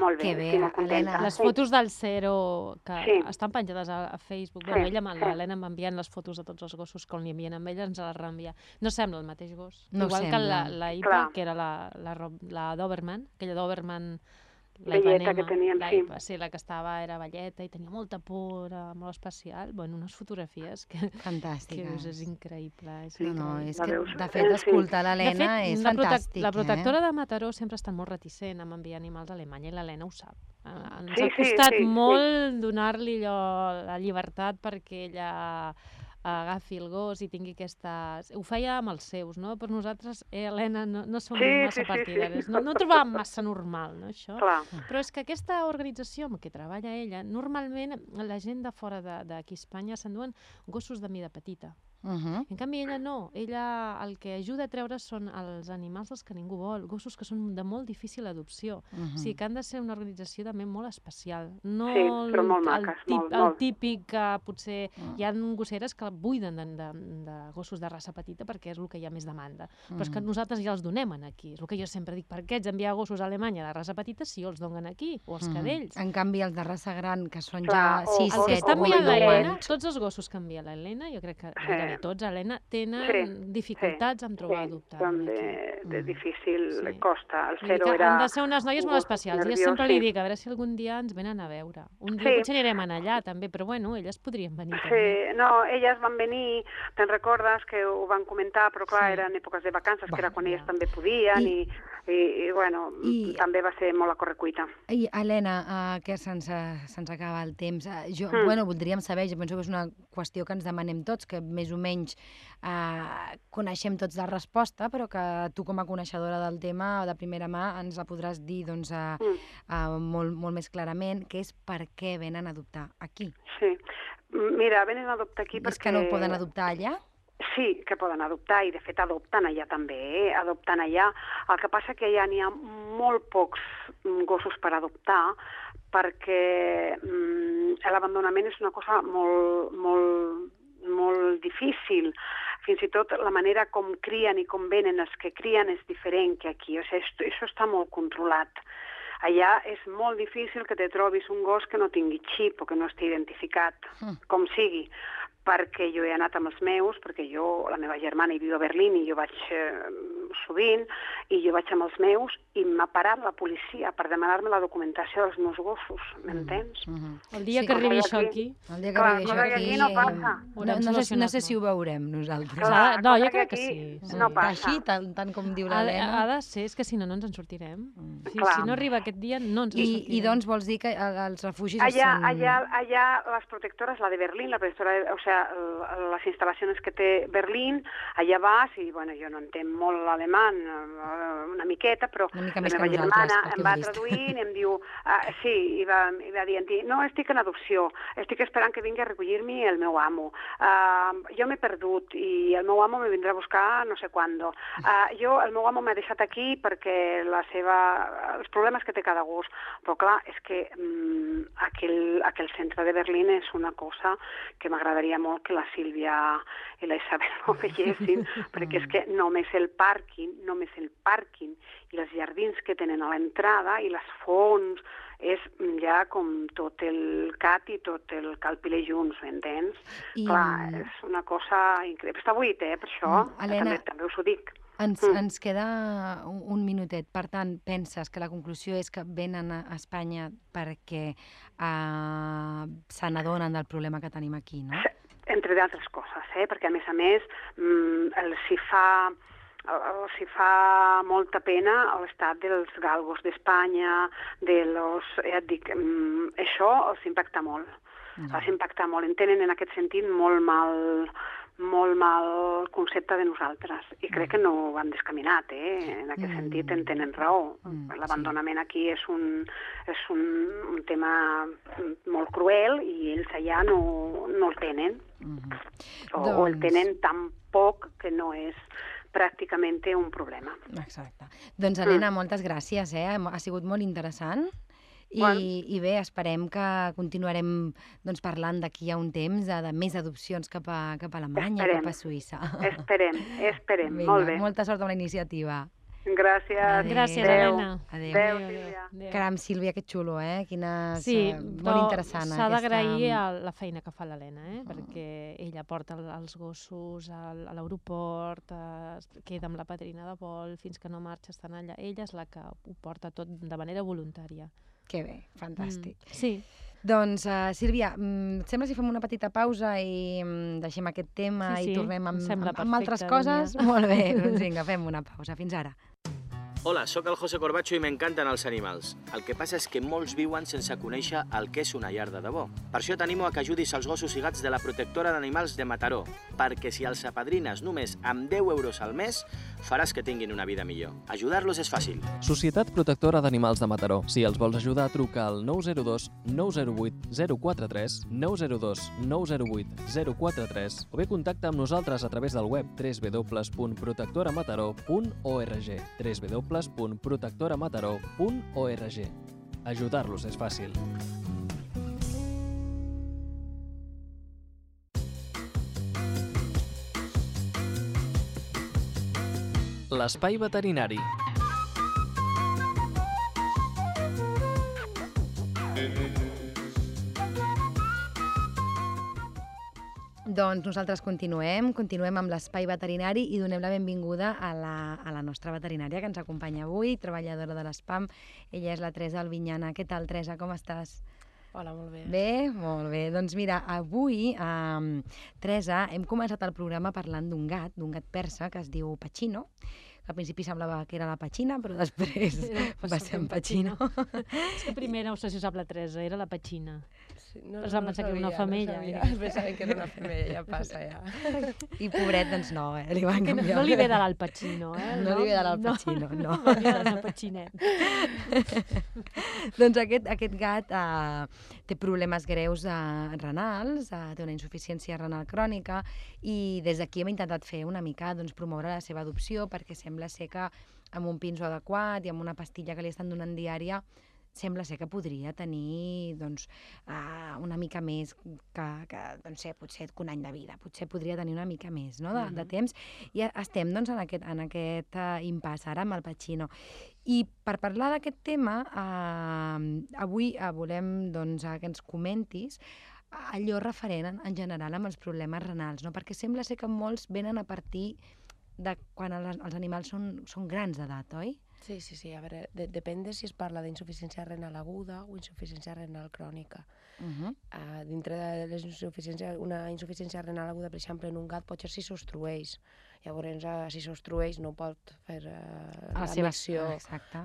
molt bé, Que bé, estic contenta. Les fotos del Cero que Sí. estan penjades a, a Facebook. Sí, ella, amb- sí. l'Helena m'envien les fotos de tots els gossos que li envien amb ella, ens les reenvia. No sembla el mateix gos. No Igual que la, sembla. la Ipa, Clar. que era la, la, Rob- la Doberman, aquella Doberman la Velleta Ipanema, que teníem, la sí. Ipa, sí, la que estava era velleta i tenia molta por, era molt especial. Bueno, unes fotografies que, que Fantàstica. dius, és increïble. És No, no, és La que, veus? de fet, Eh, sí. escoltar l'Helena és la protec- fantàstic, La protectora eh? de Mataró sempre està molt reticent a enviar animals a Alemanya i l'Helena ho sap. Eh, Ens Sí, ha sí, costat sí, sí. molt donar-li allò, la llibertat perquè ella agafi el gos i tingui aquesta... Ho feia amb els seus, no? Però nosaltres, eh, Helena, no, no som Sí, massa sí, sí, sí. partidaris. No, no trobàvem massa normal, no, això? Clar, Però és que aquesta organització amb què treballa ella, normalment la gent de fora de- d'aquí a Espanya s'enduen gossos de mida petita. Uh -huh. En canvi, ella no. Ella el que ajuda a treure són els animals dels que ningú vol, gossos que són de molt difícil adopció. Uh -huh. O sigui, que han de ser una organització també molt especial. No Sí, però molt el, maques, tip, molt, el molt. típic que potser Mm. hi ha gosseres que buiden de, de, de gossos de raça petita perquè és el que hi ha més demanda. Però és que Mhm. nosaltres ja els donem en aquí. És el que jo sempre dic, per què ets enviar gossos a Alemanya de raça petita si els donen aquí, o els Mhm. cadells? En canvi, els de raça gran, que són Clar, ja o- 6, El que 7 està o enviant 8 l'Helena, anys... tots els gossos que envia l'Helena, jo crec que Sí. Tots, Helena, tenen Sí, dificultats en trobar sí, adoptar. són aquí. de, Mm. difícil Sí. costa. El que era... han de ser unes noies molt especials. Jo nerviós, sempre li sí. dic, a veure si algun dia ens venen a veure. Un dia Sí. potser anirem allà, també, però bueno, elles podrien venir també. Sí, no, elles van venir, te'n recordes que ho van comentar, però clar, Sí. eren èpoques de vacances, que era quan ja. elles també podien, I- i, i, i bueno, I- també va ser molt a correcuita. I, Helena, uh, que se'ns se acaba el temps. Uh, jo, Mm. bueno, voldríem saber, jo penso que és una qüestió que ens demanem tots, que més o menys uh, coneixem tots la resposta, però que tu com a coneixedora del tema de primera mà ens la podràs dir doncs, uh, Mm. uh, molt, molt més clarament, que és per què venen a adoptar aquí. Sí. Mira, venen a adoptar aquí És perquè... que no poden adoptar allà? Sí, que poden adoptar, i de fet adopten allà també, eh? adopten allà. El que passa que allà n'hi ha molt pocs gossos per adoptar, perquè mm, l'abandonament és una cosa molt, molt, molt difícil. Fins i tot la manera com crien i com venen els que crien és diferent que aquí. O sigui, això, això està molt controlat. Allà és molt difícil que te trobis un gos que no tingui xip o que no estigui identificat, Mm. com sigui perquè jo he anat amb els meus, perquè jo, la meva germana hi viu a Berlín i jo vaig eh, sovint, i jo vaig amb els meus i m'ha parat la policia per demanar-me la documentació dels meus gossos, m'entens? Mm -hmm. El dia Sí, que arribi això aquí-. El dia que arribi això aquí... aquí no passa. eh, No, Haurem no, sé, no sé si ho veurem nosaltres. Clar, no, jo crec que sí. sí. no passa. Així, tant, tant com diu Ha, l'Helena. ha de ser, és que si no, no ens en sortirem. Mm. Si, si no arriba aquest dia, no ens en I, sortirem. I doncs vols dir que eh, els refugis Allà, allà, allà les protectores, la de Berlín, la protectora, de- o sea, l- les instal·lacions que té Berlín, allà vas i, bueno, jo no entenc molt l'alemany, eh, una miqueta, però Una mica la meva germana em va traduint i em diu, [laughs] ah, sí, i va, i va dient, no, estic en adopció, estic esperant que vingui a recollir-me el meu amo. Uh, jo m'he perdut i el meu amo me vindrà a buscar no sé quan. Uh, jo, el meu amo m'ha deixat aquí perquè la seva, els problemes que té cada gos. Però clar, és que um, aquell, aquell centre de Berlín és una cosa que m'agradaria molt que la Sílvia i la Isabel ho [laughs] veiessin, perquè és que només el pàrquing, només el pàrquing i els jardins que tenen a l'entrada i les fonts, és ja com tot el cat i tot el calpile junts, m'entens? I- Clar, és una cosa increïble. Està buit, eh, per això, Mm, Helena, també, també us ho dic. Ens, Mm. ens queda un, minutet. Per tant, penses que la conclusió és que venen a Espanya perquè uh, se n'adonen del problema que tenim aquí, no? Entre d'altres coses, eh? perquè a més a més mm, els hi fa els hi fa molta pena l'estat dels galgos d'Espanya, de los, ja et dic, mm, això els impacta molt. Ja. Els impacta molt. En tenen en aquest sentit molt mal, molt mal concepte de nosaltres. I crec que no ho han descaminat, eh? En aquest Mm. sentit en tenen raó. Mm, L'abandonament aquí és un, és un, un tema molt cruel i ells allà no, no el tenen. Mhm. O, o el Doncs- tenen tan poc que no és pràcticament un problema. Exacte. Doncs, Helena, moltes gràcies, eh? Ha sigut molt interessant. I, Bueno. I bé, esperem que continuarem doncs, parlant d'aquí a un temps de, de més adopcions cap a, cap a Alemanya, Esperem. cap a Suïssa. Esperem, esperem. [laughs] Vinga, Molt bé. molta sort amb la iniciativa. Gràcies. Gràcies, Adéu. Helena. Adéu. Adéu, Sílvia. Adéu. Caram, Sílvia, que xulo, eh? Quina... Sí, molt però interessant. s'ha aquesta- d'agrair a la feina que fa l'Helena, eh? perquè ella porta el- els gossos al- a l'aeroport, eh, es queda amb la padrina de vol, fins que no marxa estan allà. Ella és la que ho porta tot de manera voluntària. Que bé, fantàstic. Mm. Sí, Doncs, uh, Sílvia, mm, et sembla si fem una petita pausa i mm, deixem aquest tema Sí, i sí, tornem em amb, amb, amb altres perfecte, coses? Molt bé, [laughs] doncs vinga, fem una pausa. Fins ara. Hola, sóc el José Corbacho i m'encanten els animals. El que passa és que molts viuen sense conèixer el que és una llar de debò. Per això t'animo a que ajudis els gossos i gats de la protectora d'animals de Mataró, perquè si els apadrines només amb 10 euros al mes, faràs que tinguin una vida millor. Ajudar-los és fàcil. Societat Protectora d'Animals de Mataró. Si els vols ajudar, truca al 902 908 043 902 908 043 o bé contacta amb nosaltres a través del web www.protectoramataró.org www.protectoramataró.org Ajudar-los és fàcil. L'espai veterinari. Doncs nosaltres continuem, continuem amb l'espai veterinari i donem la benvinguda a la, a la nostra veterinària que ens acompanya avui, treballadora de l'ESPAM. Ella és la Teresa Albinyana. Què tal, Teresa? Com estàs? Hola, molt bé. Bé, molt bé. Doncs mira, avui, um, Teresa, hem començat el programa parlant d'un gat, d'un gat persa que es diu Pachino, que al principi semblava que era la Pachina, però després Era [laughs] va ser en Pachino. [laughs] és que primer no sé si ho sap la Teresa, era la Petxina. No, Es van pensar que era una femella, No eh? sabia, es pensaven que era una femella, ja passa, ja. [laughs] I pobret, doncs no, eh? li van Que no, canviar. no li ve de l'Alpacino, eh? el No li ve de l'Alpacino, no. No li ve de l'Alpacinet. [laughs] [laughs] doncs aquest, aquest gat uh, té problemes greus uh, renals, uh, té una insuficiència renal crònica i des d'aquí hem intentat fer una mica doncs, promoure la seva adopció perquè sembla ser que amb un pinso adequat i amb una pastilla que li estan donant diària sembla ser que podria tenir doncs, uh, una mica més que, que doncs, sé, potser un any de vida, potser podria tenir una mica més no? de, uh -huh. de temps. I estem doncs, en aquest, en aquest uh, impàs ara amb el Pacino. I per parlar d'aquest tema, uh, avui uh, volem doncs, uh, que ens comentis allò referent en, en general amb els problemes renals, no? perquè sembla ser que molts venen a partir de quan els, els animals són, són grans d'edat, oi? Sí, sí, sí. A veure, de, depèn de si es parla d'insuficiència renal aguda o insuficiència renal crònica. Uh -huh. uh, dintre de les insuficiències, una insuficiència renal aguda, per exemple, en un gat pot ser si s'obstrueix. Llavors, uh, si s'obstrueix no pot fer uh, la missió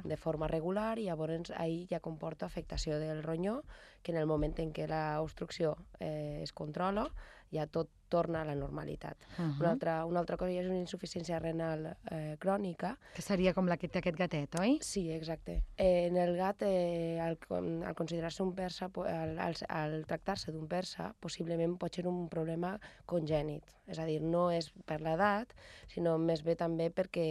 de forma regular i llavors ahir ja comporta afectació del ronyó, que en el moment en què l'obstrucció eh, es controla, ja tot torna a la normalitat. Uh -huh. una, altra, una altra cosa és una insuficiència renal eh, crònica. Que seria com la que té aquest gatet, oi? Sí, exacte. Eh, en el gat, eh, al, al considerar-se un persa, al, al, al tractar-se d'un persa, possiblement pot ser un problema congènit. És a dir, no és per l'edat, sinó més bé també perquè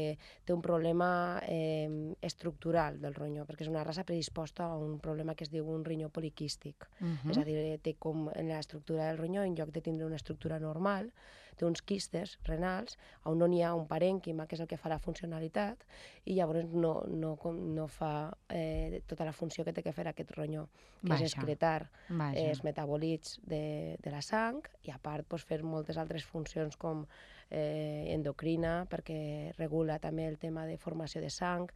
té un problema eh, estructural del ronyó, perquè és una raça predisposta a un problema que es diu un rinyó poliquístic. Uh -huh. És a dir, té com en l'estructura del ronyó, en lloc de tindre una estructura normal, té uns quistes renals on no n'hi ha un parènquima, que és el que fa la funcionalitat, i llavors no, no, no fa eh, tota la funció que té que fer aquest ronyó, que Vaja. és excretar Vaja. els metabòlits de, de la sang i a part pues, fer moltes altres funcions com eh, endocrina, perquè regula també el tema de formació de sang,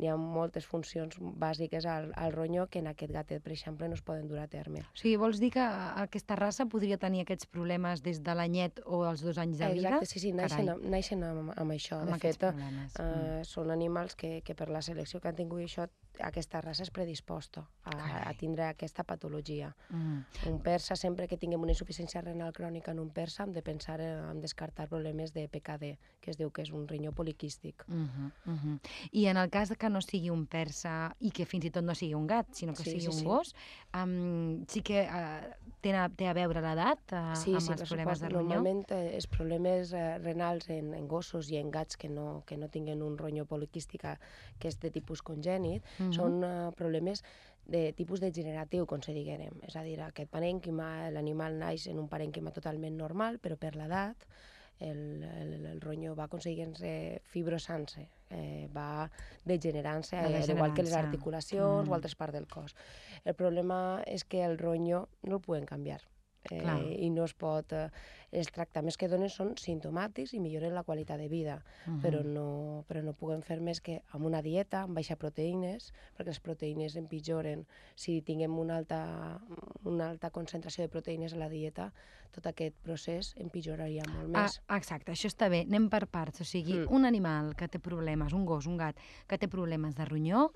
hi ha moltes funcions bàsiques al, al ronyó que en aquest gatet, per exemple, no es poden dur a terme. O sigui, vols dir que aquesta raça podria tenir aquests problemes des de l'anyet o els dos anys de vida? Exacte, sí, sí, naixen, naixen amb, amb això. Amb de fet, uh, mm. són animals que, que per la selecció que han tingut això aquesta raça és predisposta a, a tindre aquesta patologia. Mm. Un persa, sempre que tinguem una insuficiència renal crònica en un persa, hem de pensar en descartar problemes de PKD, que es diu que és un rinyó poliquístic. Mm -hmm, mm -hmm. I en el cas que no sigui un persa i que fins i tot no sigui un gat, sinó que sí, sigui sí, un sí. gos, um, sí que uh, té, a, té a veure l'edat uh, sí, amb sí, els problemes de ronyó? Normalment eh, els problemes eh, renals en, en gossos i en gats que no, que no tinguen un ronyó poliquístic que és de tipus congènit, mm -hmm. són uh, problemes de tipus degeneratiu, com se diguem. És a dir, aquest parènquima, l'animal naix en un parènquima totalment normal, però per l'edat el, el, el ronyó va aconseguint-se fibrosant-se, eh, va degenerant-se, eh, igual que les articulacions mm. o altres parts del cos. El problema és que el ronyó no el poden canviar eh, i no es pot... Eh, els tractaments que donen són sintomàtics i milloren la qualitat de vida, uh -huh. però, no, però no puguem fer més que amb una dieta, amb baixa proteïnes, perquè les proteïnes empitjoren. Si tinguem una alta, una alta concentració de proteïnes a la dieta, tot aquest procés empitjoraria molt més. Ah, exacte, això està bé. Anem per parts. O sigui, mm. un animal que té problemes, un gos, un gat, que té problemes de ronyó,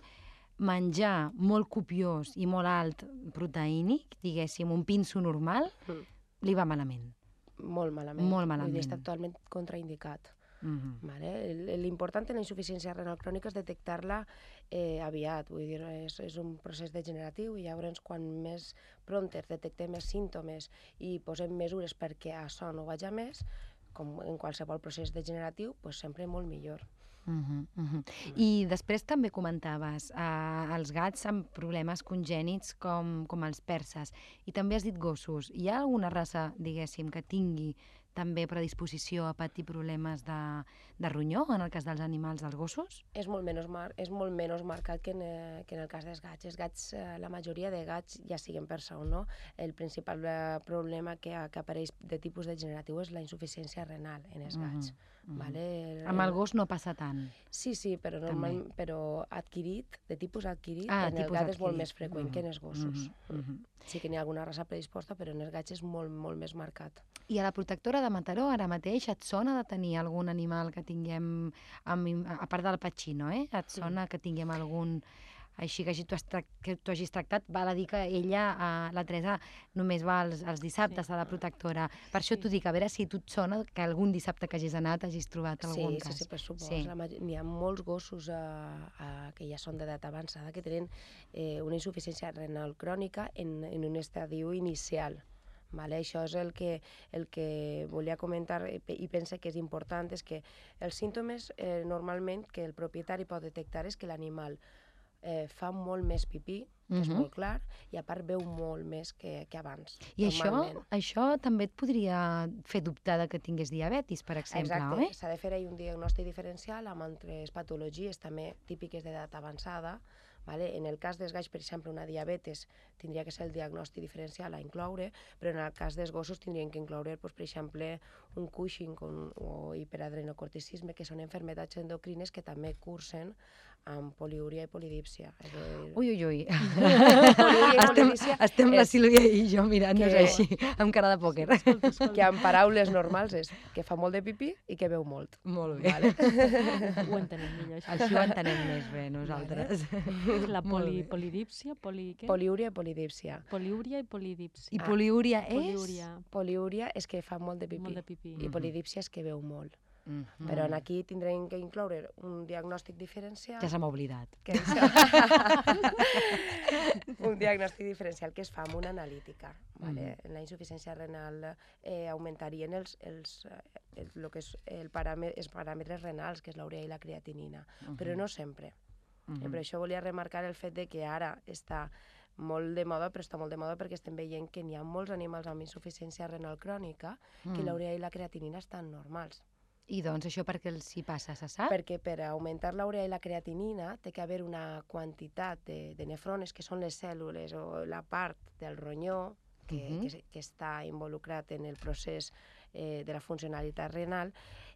menjar molt copiós i molt alt proteínic, diguéssim, un pinso normal, mm. li va malament. Molt malament. Molt malament. Vull dir, està totalment contraindicat. Mm -hmm. vale? L'important en la insuficiència renal crònica és detectar-la eh, aviat, vull dir, és, és un procés degeneratiu i llavors quan més prontes detectem els símptomes i posem mesures perquè això no vagi més, com en qualsevol procés degeneratiu, pues sempre molt millor. Uh -huh, uh -huh. I després també comentaves eh, els gats amb problemes congènits com, com els perses. I també has dit gossos. Hi ha alguna raça, diguéssim, que tingui també predisposició a patir problemes de, de ronyó en el cas dels animals dels gossos? És molt menys, mar és molt menys marcat que en, eh, que en el cas dels gats. Els gats, eh, la majoria de gats, ja siguen persa o no, el principal eh, problema que, que apareix de tipus degeneratiu és la insuficiència renal en els gats. Uh -huh. Mm. Vale? Amb el gos no passa tant. Sí, sí, però, normal, però adquirit, de tipus adquirit, ah, en tipus el gat adquirit. és molt més freqüent -huh. que en els gossos. Uh -huh. Sí que n'hi ha alguna raça predisposta, però en els gats és molt, molt més marcat. I a la protectora de Mataró ara mateix et sona de tenir algun animal que tinguem, amb, a part del Pacino, eh? Et sona sí. que tinguem algun així que, tu, has que tu hagis tractat, val a dir que ella, eh, la Teresa, només va els, els dissabtes sí. a la protectora. Per això sí. t'ho dic, a veure si tu et sona que algun dissabte que hagis anat hagis trobat algun sí, cas. Sí, sí, per supost. Sí. N'hi ha molts gossos eh, eh, que ja són d'edat avançada que tenen eh, una insuficiència renal crònica en, en un estadi inicial. Vale? Això és el que, el que volia comentar i pense que és important, és que els símptomes eh, normalment que el propietari pot detectar és que l'animal eh, fa molt més pipí, que és Mhm. molt clar, i a part veu molt més que, que abans. I això, normalment. això també et podria fer dubtar de que tingués diabetis, per exemple, Exacte, oi? s'ha de fer ahí un diagnòstic diferencial amb altres patologies també típiques d'edat avançada. Vale? En el cas dels galls, per exemple, una diabetes tindria que ser el diagnòstic diferencial a incloure, però en el cas dels gossos tindrien que incloure, doncs, per exemple, un Cushing o, o hiperadrenocorticisme, que són enfermedats endocrines que també cursen amb poliúria i polidípsia. És dir, Ui, ui, ui. [laughs] Estem, estem la és- Sílvia i jo mirant-nos que- així, amb cara de pòquer. Escolta, escolta. que en paraules normals és que fa molt de pipí i que veu molt. Molt bé. Vale? Ho entenem millor, això. Així ho entenem més bé nosaltres. La Molt poli, bé. polidípsia, poli, què? Poliúria i polidípsia. Poliúria i polidípsia. I poliúria és? Poliúria, Poliúria és que fa molt de pipí. molt de pipí. I polidípsia és que veu molt. Mhm. Però en aquí tindrem que incloure un diagnòstic diferencial. Ja se m'ha oblidat. que és... [laughs] un diagnòstic diferencial que es fa amb una analítica. Vale? En la insuficiència renal eh, augmentarien els, els, eh, el, lo que és el paràme els paràmetres renals, que és l'urea i la creatinina, però no sempre. Mhm. Eh, Per això volia remarcar el fet de que ara està molt de moda, però està molt de moda perquè estem veient que n'hi ha molts animals amb insuficiència renal crònica que Mm. l'urea i la creatinina estan normals. I doncs això perquè els hi passa, se sap? Perquè per augmentar l'urea i la creatinina té que haver una quantitat de, de nefrones, que són les cèl·lules o la part del ronyó que, Mhm. que, se- que està involucrat en el procés eh, de la funcionalitat renal,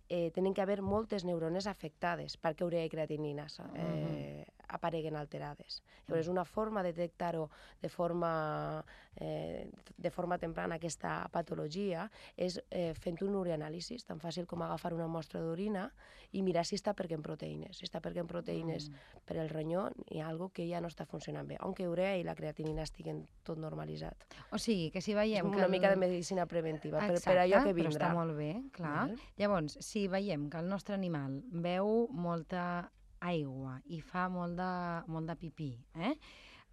eh, tenen que haver moltes neurones afectades perquè urea i creatinina eh, apareguen alterades. Llavors, una forma de detectar-ho de forma, eh, de forma temprana aquesta patologia és eh, fent un ureanàlisi, tan fàcil com agafar una mostra d'orina i mirar si està perdent proteïnes. Si està perdent proteïnes per el ronyó, hi ha alguna que ja no està funcionant bé, aunque urea i la creatinina estiguen tot normalitzat. O sigui, que si És veiem que... una el- mica de medicina preventiva, per, Exacte, per allò que però vindrà. està molt bé, clar. Val. Llavors, si veiem que el nostre animal veu molta aigua i fa molt de, molt de pipí, eh?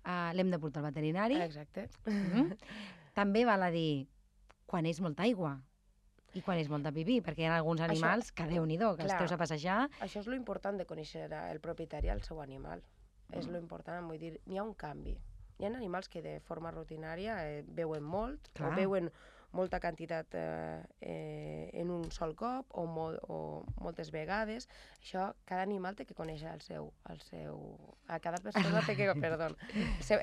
Uh, L'hem de portar al veterinari. Exacte. Mhm. També val a dir quan és molta aigua i quan és molta pipí, perquè hi ha alguns Això- animals que déu-n'hi-do, que els clar. teus a passejar... Això és lo important de conèixer el propietari al seu animal. És lo important, vull dir, n'hi ha un canvi. Hi ha animals que de forma rutinària eh, veuen molt, Clar. o veuen molta quantitat eh, eh, en un sol cop o, mol, o moltes vegades. Això, cada animal té que conèixer el seu... El seu a cada persona té que... [laughs] Perdó.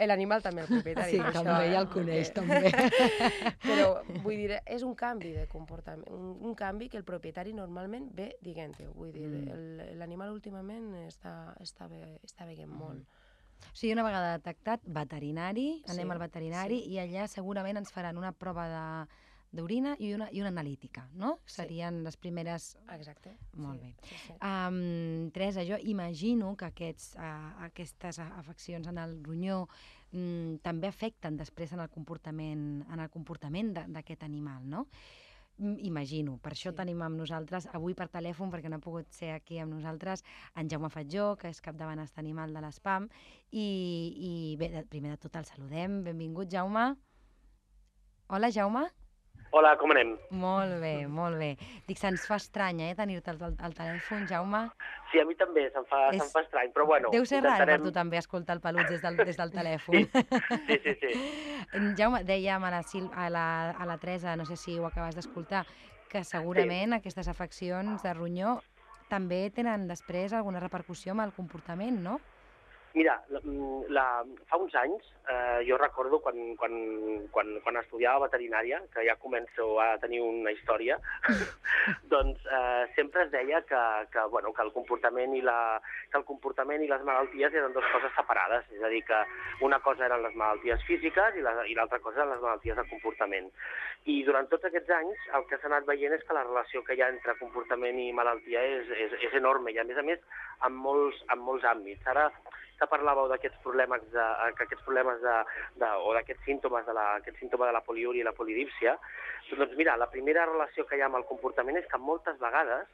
L'animal també, el propietari. Sí, per també, això, ja el eh, coneix, que- també. [laughs] Però, vull dir, és un canvi de comportament, un, un canvi que el propietari normalment ve dient-ho. Vull dir, Mm. l'animal últimament està, està, ve, està veient molt. O sigui, una vegada detectat, veterinari, anem Sí, al veterinari sí. i allà segurament ens faran una prova de d'orina i una, i una analítica, no? Sí. Serien les primeres... Exacte. Molt sí, bé. Sí, sí. Um, Teresa, jo imagino que aquests, uh, aquestes afeccions en el ronyó um, també afecten després en el comportament, en el comportament d'aquest animal, no? Imagino, per això Sí. tenim amb nosaltres, avui per telèfon, perquè no ha pogut ser aquí amb nosaltres, en Jaume Fatjó, que és cap de benestar animal de l'ESPAM, i, i bé, primer de tot el saludem. Benvingut, Jaume. Hola, Jaume. Hola, com anem? Molt bé, molt bé. Dic, se'ns fa estrany, eh, tenir-te al, al, telèfon, Jaume. Sí, a mi també, se'm fa, És- se'm fa estrany, però bueno... Deu ser rar per intentarem- tu també escoltar el pelut des del, des del telèfon. Sí, sí, sí. Jaume, dèiem a la, Sil a, la, a la Teresa, no sé si ho acabes d'escoltar, que segurament aquestes afeccions de ronyó també tenen després alguna repercussió amb el comportament, no? Mira, la, mm, la, fa uns anys, eh, jo recordo quan, quan, quan, quan estudiava veterinària, que ja començo a tenir una història, [laughs] doncs eh, sempre es deia que, que, bueno, que, el comportament i la, que el comportament i les malalties eren dues coses separades, és a dir, que una cosa eren les malalties físiques i la- l'altra cosa eren les malalties de comportament. I durant tots aquests anys el que s'ha anat veient és que la relació que hi ha entre comportament i malaltia és, és, és enorme i a més a més en molts, en molts àmbits. Ara que parlàveu d'aquests problemes de, que aquests problemes de, de, o d'aquests símptomes de la, aquest símptoma de la poliúria i la polidípsia, doncs mira, la primera relació que hi ha amb el comportament és que moltes vegades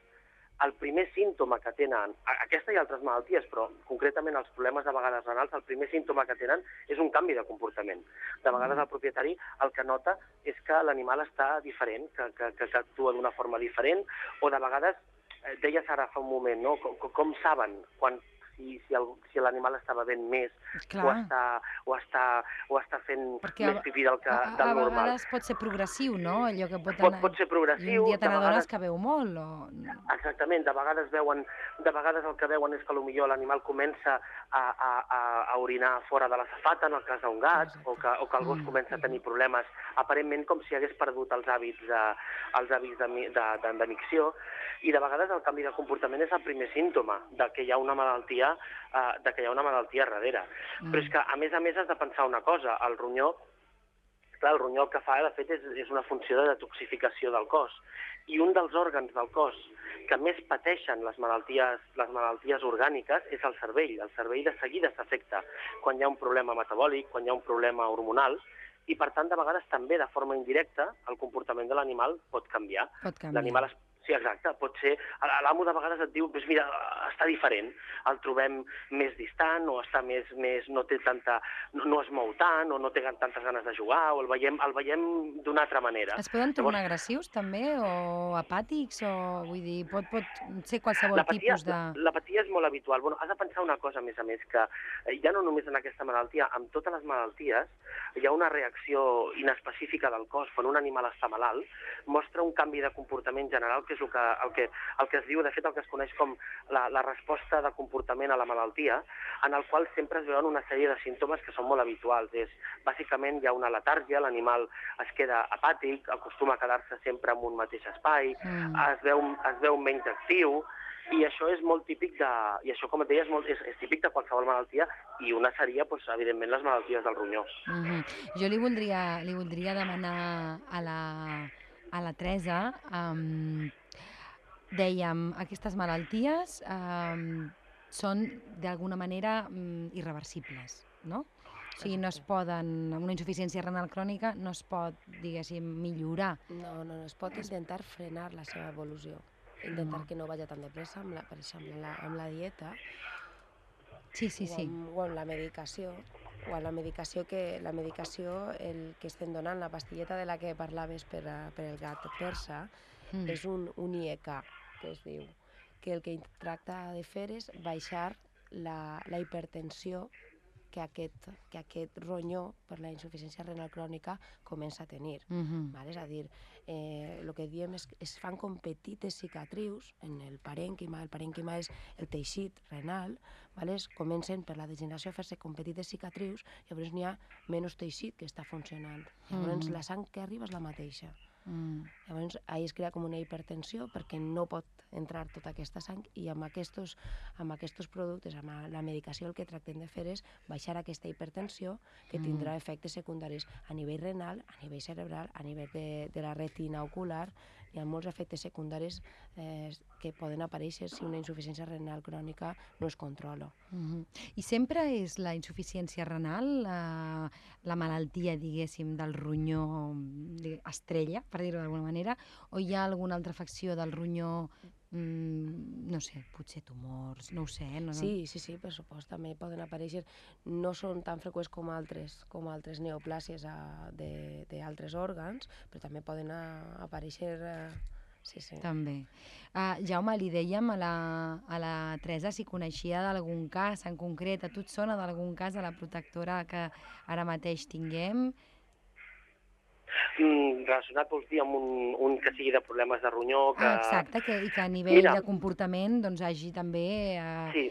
el primer símptoma que tenen, aquesta i altres malalties, però concretament els problemes de vegades renals, el primer símptoma que tenen és un canvi de comportament. De vegades el propietari el que nota és que l'animal està diferent, que, que, que, actua d'una forma diferent, o de vegades, eh, deies ara fa un moment, no? com- com saben quan si, si, el, si l'animal està bevent més Clar. o està, o, està, o està fent Perquè a- més pipí del, que, A, a, del a normal. vegades pot ser progressiu, no? Allò que pot Pot, anar... pot ser I progressiu, un dia te n'adones vegades, que veu molt, o... exactament, de vegades veuen, de vegades el que veuen és que potser l'animal comença a, a, a, a orinar fora de la safata, en el cas d'un gat, o que, o que el gos Mm, comença a tenir problemes, aparentment com si hagués perdut els hàbits de, els hàbits de, de, de, de micció, i de vegades el canvi de comportament és el primer símptoma de que hi ha una malaltia, eh, de que hi ha una malaltia darrere. Mm. Però és que, a més a més, has de pensar una cosa, el ronyó Clar, el ronyó el que fa, de fet, és, és una funció de detoxificació del cos. I un dels òrgans del cos que més pateixen les malalties, les malalties orgàniques és el cervell. El cervell de seguida s'afecta quan hi ha un problema metabòlic, quan hi ha un problema hormonal, i per tant, de vegades també de forma indirecta, el comportament de l'animal pot canviar. Pot canviar. L'animal es... Sí, exacte, pot ser... L'amo de vegades et diu, pues mira, està diferent, el trobem més distant, o està més, més no té tanta... No, no es mou tant, o no té tantes ganes de jugar, o el veiem, el veiem d'una altra manera. Es poden tornar agressius, també, o apàtics, o vull dir, pot, pot ser qualsevol L'apatia tipus de... l'apatia és molt habitual. Bueno, has de pensar una cosa, a més a més, que eh, ja no només en aquesta malaltia, amb totes les malalties hi ha una reacció inespecífica del cos quan un animal està malalt, mostra un canvi de comportament general, que és el que, el que, el que es diu, de fet, el que es coneix com la, la resposta de comportament a la malaltia, en el qual sempre es veuen una sèrie de símptomes que són molt habituals. És, bàsicament hi ha una letàrgia, l'animal es queda apàtic, acostuma a quedar-se sempre en un mateix espai, Mm. es, veu, es veu menys actiu, i això és molt típic de... I això, com et deia, és, molt, és, és típic de qualsevol malaltia, i una seria, doncs, evidentment, les malalties del ronyó. Mm -hmm. Jo li voldria, li voldria demanar a la, a la Teresa, um, dèiem, aquestes malalties um, són d'alguna manera um, irreversibles, no? O sigui, no es poden, una insuficiència renal crònica no es pot, diguéssim, millorar. No, no, no, es pot intentar frenar la seva evolució. Intentar que no vagi tan de pressa, amb la, per exemple, amb la, amb la dieta Sí, sí, o, sí. amb, o amb la medicació, o amb la medicació que, la medicació, el que estem donant, la pastilleta de la que parlaves per, a, per el gat persa, Mm. és un, un IEK, que es diu, que el que tracta de fer és baixar la, la hipertensió que aquest, que aquest ronyó per la insuficiència renal crònica comença a tenir. Mm -hmm. Vale? És a dir, eh, el que diem és es fan com petites cicatrius en el parènquima, el parènquima és el teixit renal, vale? es comencen per la degeneració a fer-se com petites cicatrius, llavors n'hi ha menys teixit que està funcionant. Llavors Mhm. la sang que arriba és la mateixa. Mm. Llavors, ahir es crea com una hipertensió perquè no pot entrar tota aquesta sang i amb aquests, amb aquests productes, amb la- medicació, el que tractem de fer és baixar aquesta hipertensió que Mm. tindrà efectes secundaris a nivell renal, a nivell cerebral, a nivell de, de la retina ocular. Hi ha molts efectes secundaris eh, que poden aparèixer si una insuficiència renal crònica no es controla. Mm -hmm. I sempre és la insuficiència renal la, la malaltia, diguéssim, del ronyó di- estrella, per dir-ho d'alguna manera, o hi ha alguna altra afecció del ronyó, mm, no sé, potser tumors, no ho sé, no? no. Sí, sí, sí, per supost, també poden aparèixer, no són tan freqüents com altres, com altres neoplàsies a- de- d'altres òrgans, però també poden a, aparèixer... Eh, sí, sí. També. Uh, Jaume, li dèiem a la, a la Teresa si coneixia d'algun cas en concret. A tu et sona d'algun cas a la protectora que ara mateix tinguem? Mm, relacionat, vols dir, amb un, un que sigui de problemes de ronyó, que... Ah, exacte, que, i que a nivell Mira. de comportament doncs, hagi també uh, Sí,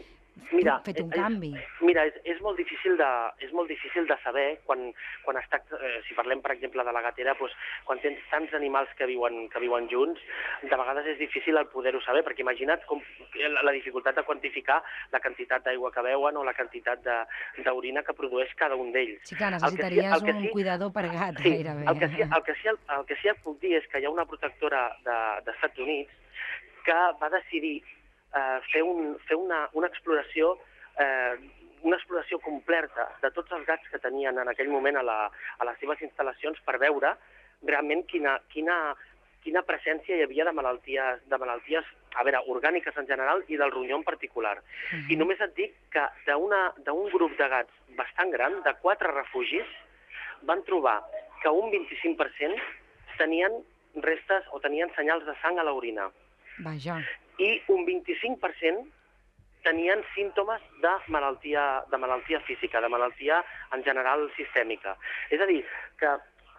mira, fet un eh, canvi. Mira, és, és, molt difícil de, és molt difícil de saber quan, quan està, eh, si parlem, per exemple, de la gatera, doncs, quan tens tants animals que viuen, que viuen junts, de vegades és difícil el poder-ho saber, perquè imagina't com, la, la dificultat de quantificar la quantitat d'aigua que beuen o la quantitat de- d'orina que produeix cada un d'ells. Sí, clar, El que sí- necessitaries el que un sí- cuidador per gat, Sí, gairebé. el que, sí, el, que sí, el, el que sí et puc dir és que hi ha una protectora de- dels Estats Units que va decidir eh, fer, un, fer una, una exploració eh, una exploració completa de tots els gats que tenien en aquell moment a, la, a les seves instal·lacions per veure realment quina, quina, quina presència hi havia de malalties, de malalties a veure, orgàniques en general i del ronyó en particular. Mhm. I només et dic que d'un grup de gats bastant gran, de quatre refugis, van trobar que un 25% tenien restes o tenien senyals de sang a l'orina Vaja. I un 25% tenien símptomes de malaltia, de malaltia física, de malaltia en general sistèmica. És a dir, que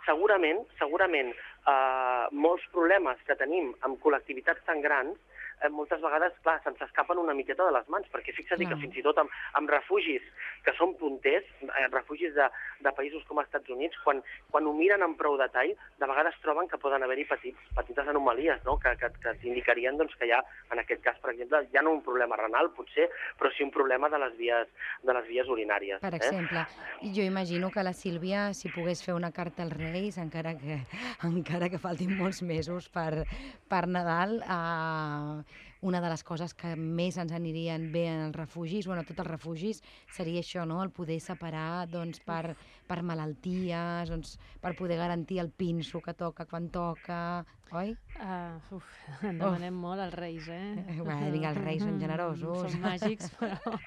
segurament, segurament, eh, molts problemes que tenim amb col·lectivitats tan grans eh, moltes vegades, clar, se'ns escapen una miqueta de les mans, perquè fixa't que fins i tot amb, amb refugis que són punters, eh, refugis de, de països com els Estats Units, quan, quan ho miren amb prou detall, de vegades troben que poden haver-hi petits, petites anomalies, no? que, que, que t'indicarien doncs, que hi ha, en aquest cas, per exemple, ja no un problema renal, potser, però sí un problema de les vies, de les vies urinàries. Per eh? exemple, i jo imagino que la Sílvia, si pogués fer una carta als Reis, encara que, [laughs] encara que faltin molts mesos per, per Nadal, eh, una de les coses que més ens anirien bé en els refugis, bueno, tots els refugis, seria això, no? el poder separar doncs, per, per malalties, doncs, per poder garantir el pinso que toca quan toca, oi? Uh, uf, [laughs] en demanem molt als reis, eh? Eh, bueno, vinga, els reis són generosos. Són màgics, [laughs] però...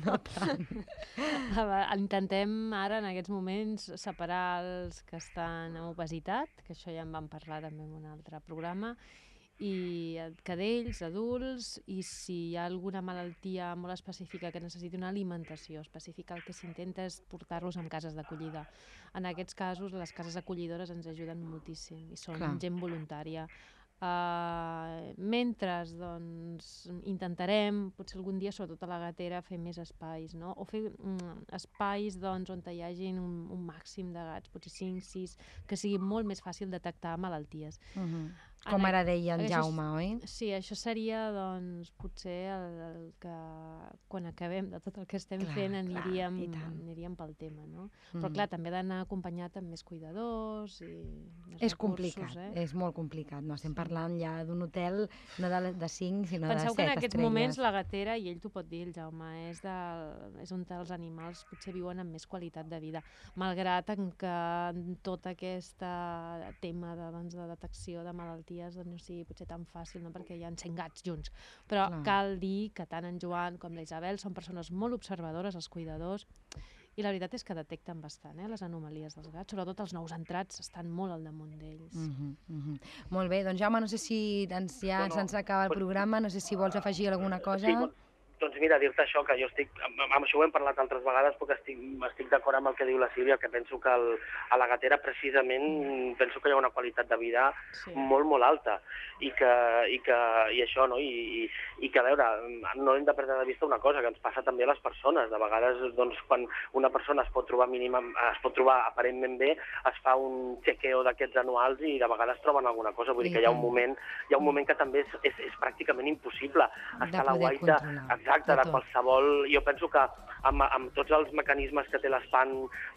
No tant. [laughs] Intentem ara, en aquests moments, separar els que estan amb obesitat, que això ja en vam parlar també en un altre programa, i cadells, adults, i si hi ha alguna malaltia molt específica que necessiti una alimentació específica, el que s'intenta és portar-los en cases d'acollida. En aquests casos, les cases acollidores ens ajuden moltíssim i són Clar. gent voluntària. Uh, mentre doncs, intentarem, potser algun dia, sobretot a la gatera, fer més espais, no? o fer mm, espais doncs, on hi hagin un, un màxim de gats, potser 5, 6, que sigui molt més fàcil detectar malalties. Uh -huh. Com ara deia en això Jaume, oi? Sí, això seria, doncs, potser el, el que quan acabem de tot el que estem Clar, fent clar, aniríem, tant. aniríem pel tema, no? Però, Mhm. clar, també d'anar acompanyat amb més cuidadors i més És recursos, complicat, eh? és molt complicat. No estem parlant ja d'un hotel no de, de 5, sinó Penseu de que 7 en aquests estrelles. moments la gatera, i ell t'ho pot dir, el Jaume, és, del, és un dels animals potser viuen amb més qualitat de vida, malgrat en que tot aquest tema de, doncs, de detecció de malalties doncs, no sigui potser tan fàcil, no? perquè hi ha 100 gats junts. Però Clar. cal dir que tant en Joan com la Isabel són persones molt observadores, els cuidadors, i la veritat és que detecten bastant eh, les anomalies dels gats, sobretot els nous entrats estan molt al damunt d'ells. Uh -huh, uh -huh. Molt bé, doncs Jaume, no sé si ens, ja No, no, se'ns acaba el programa, no sé si vols afegir alguna cosa. Sí, doncs mira, dir-te això, que jo estic, amb, això ho hem parlat altres vegades, perquè estic, estic d'acord amb el que diu la Sílvia, que penso que el, a la gatera precisament penso que hi ha una qualitat de vida Sí. molt, molt alta i que, i que i això, no? I, i, i que, a veure, no hem de perdre de vista una cosa, que ens passa també a les persones. De vegades, doncs, quan una persona es pot trobar mínima, es pot trobar aparentment bé, es fa un chequeo d'aquests anuals i de vegades troben alguna cosa. Vull dir que hi ha un moment, hi ha un moment que també és, és, és pràcticament impossible estar a la guaita, controlar, exacte, de qualsevol... Jo penso que amb, amb tots els mecanismes que té l'ESPAN,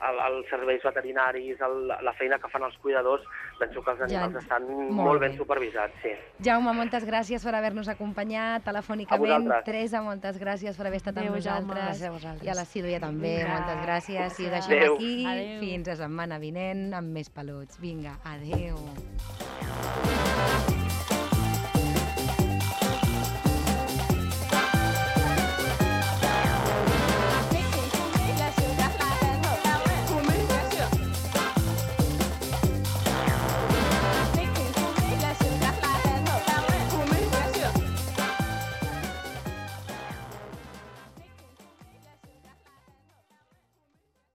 el, els serveis veterinaris, el, la feina que fan els cuidadors, penso que els Ja, animals estan molt molt, bé. ben supervisats, sí. Jaume, moltes gràcies per haver-nos acompanyat telefònicament. Teresa, moltes gràcies per haver estat amb Adéu, Jaume. nosaltres. Gràcies a vosaltres. I a la Sílvia també, Vinga. moltes gràcies. I ho deixem Adéu. aquí Adéu. fins a setmana vinent amb més peluts. Vinga, adéu.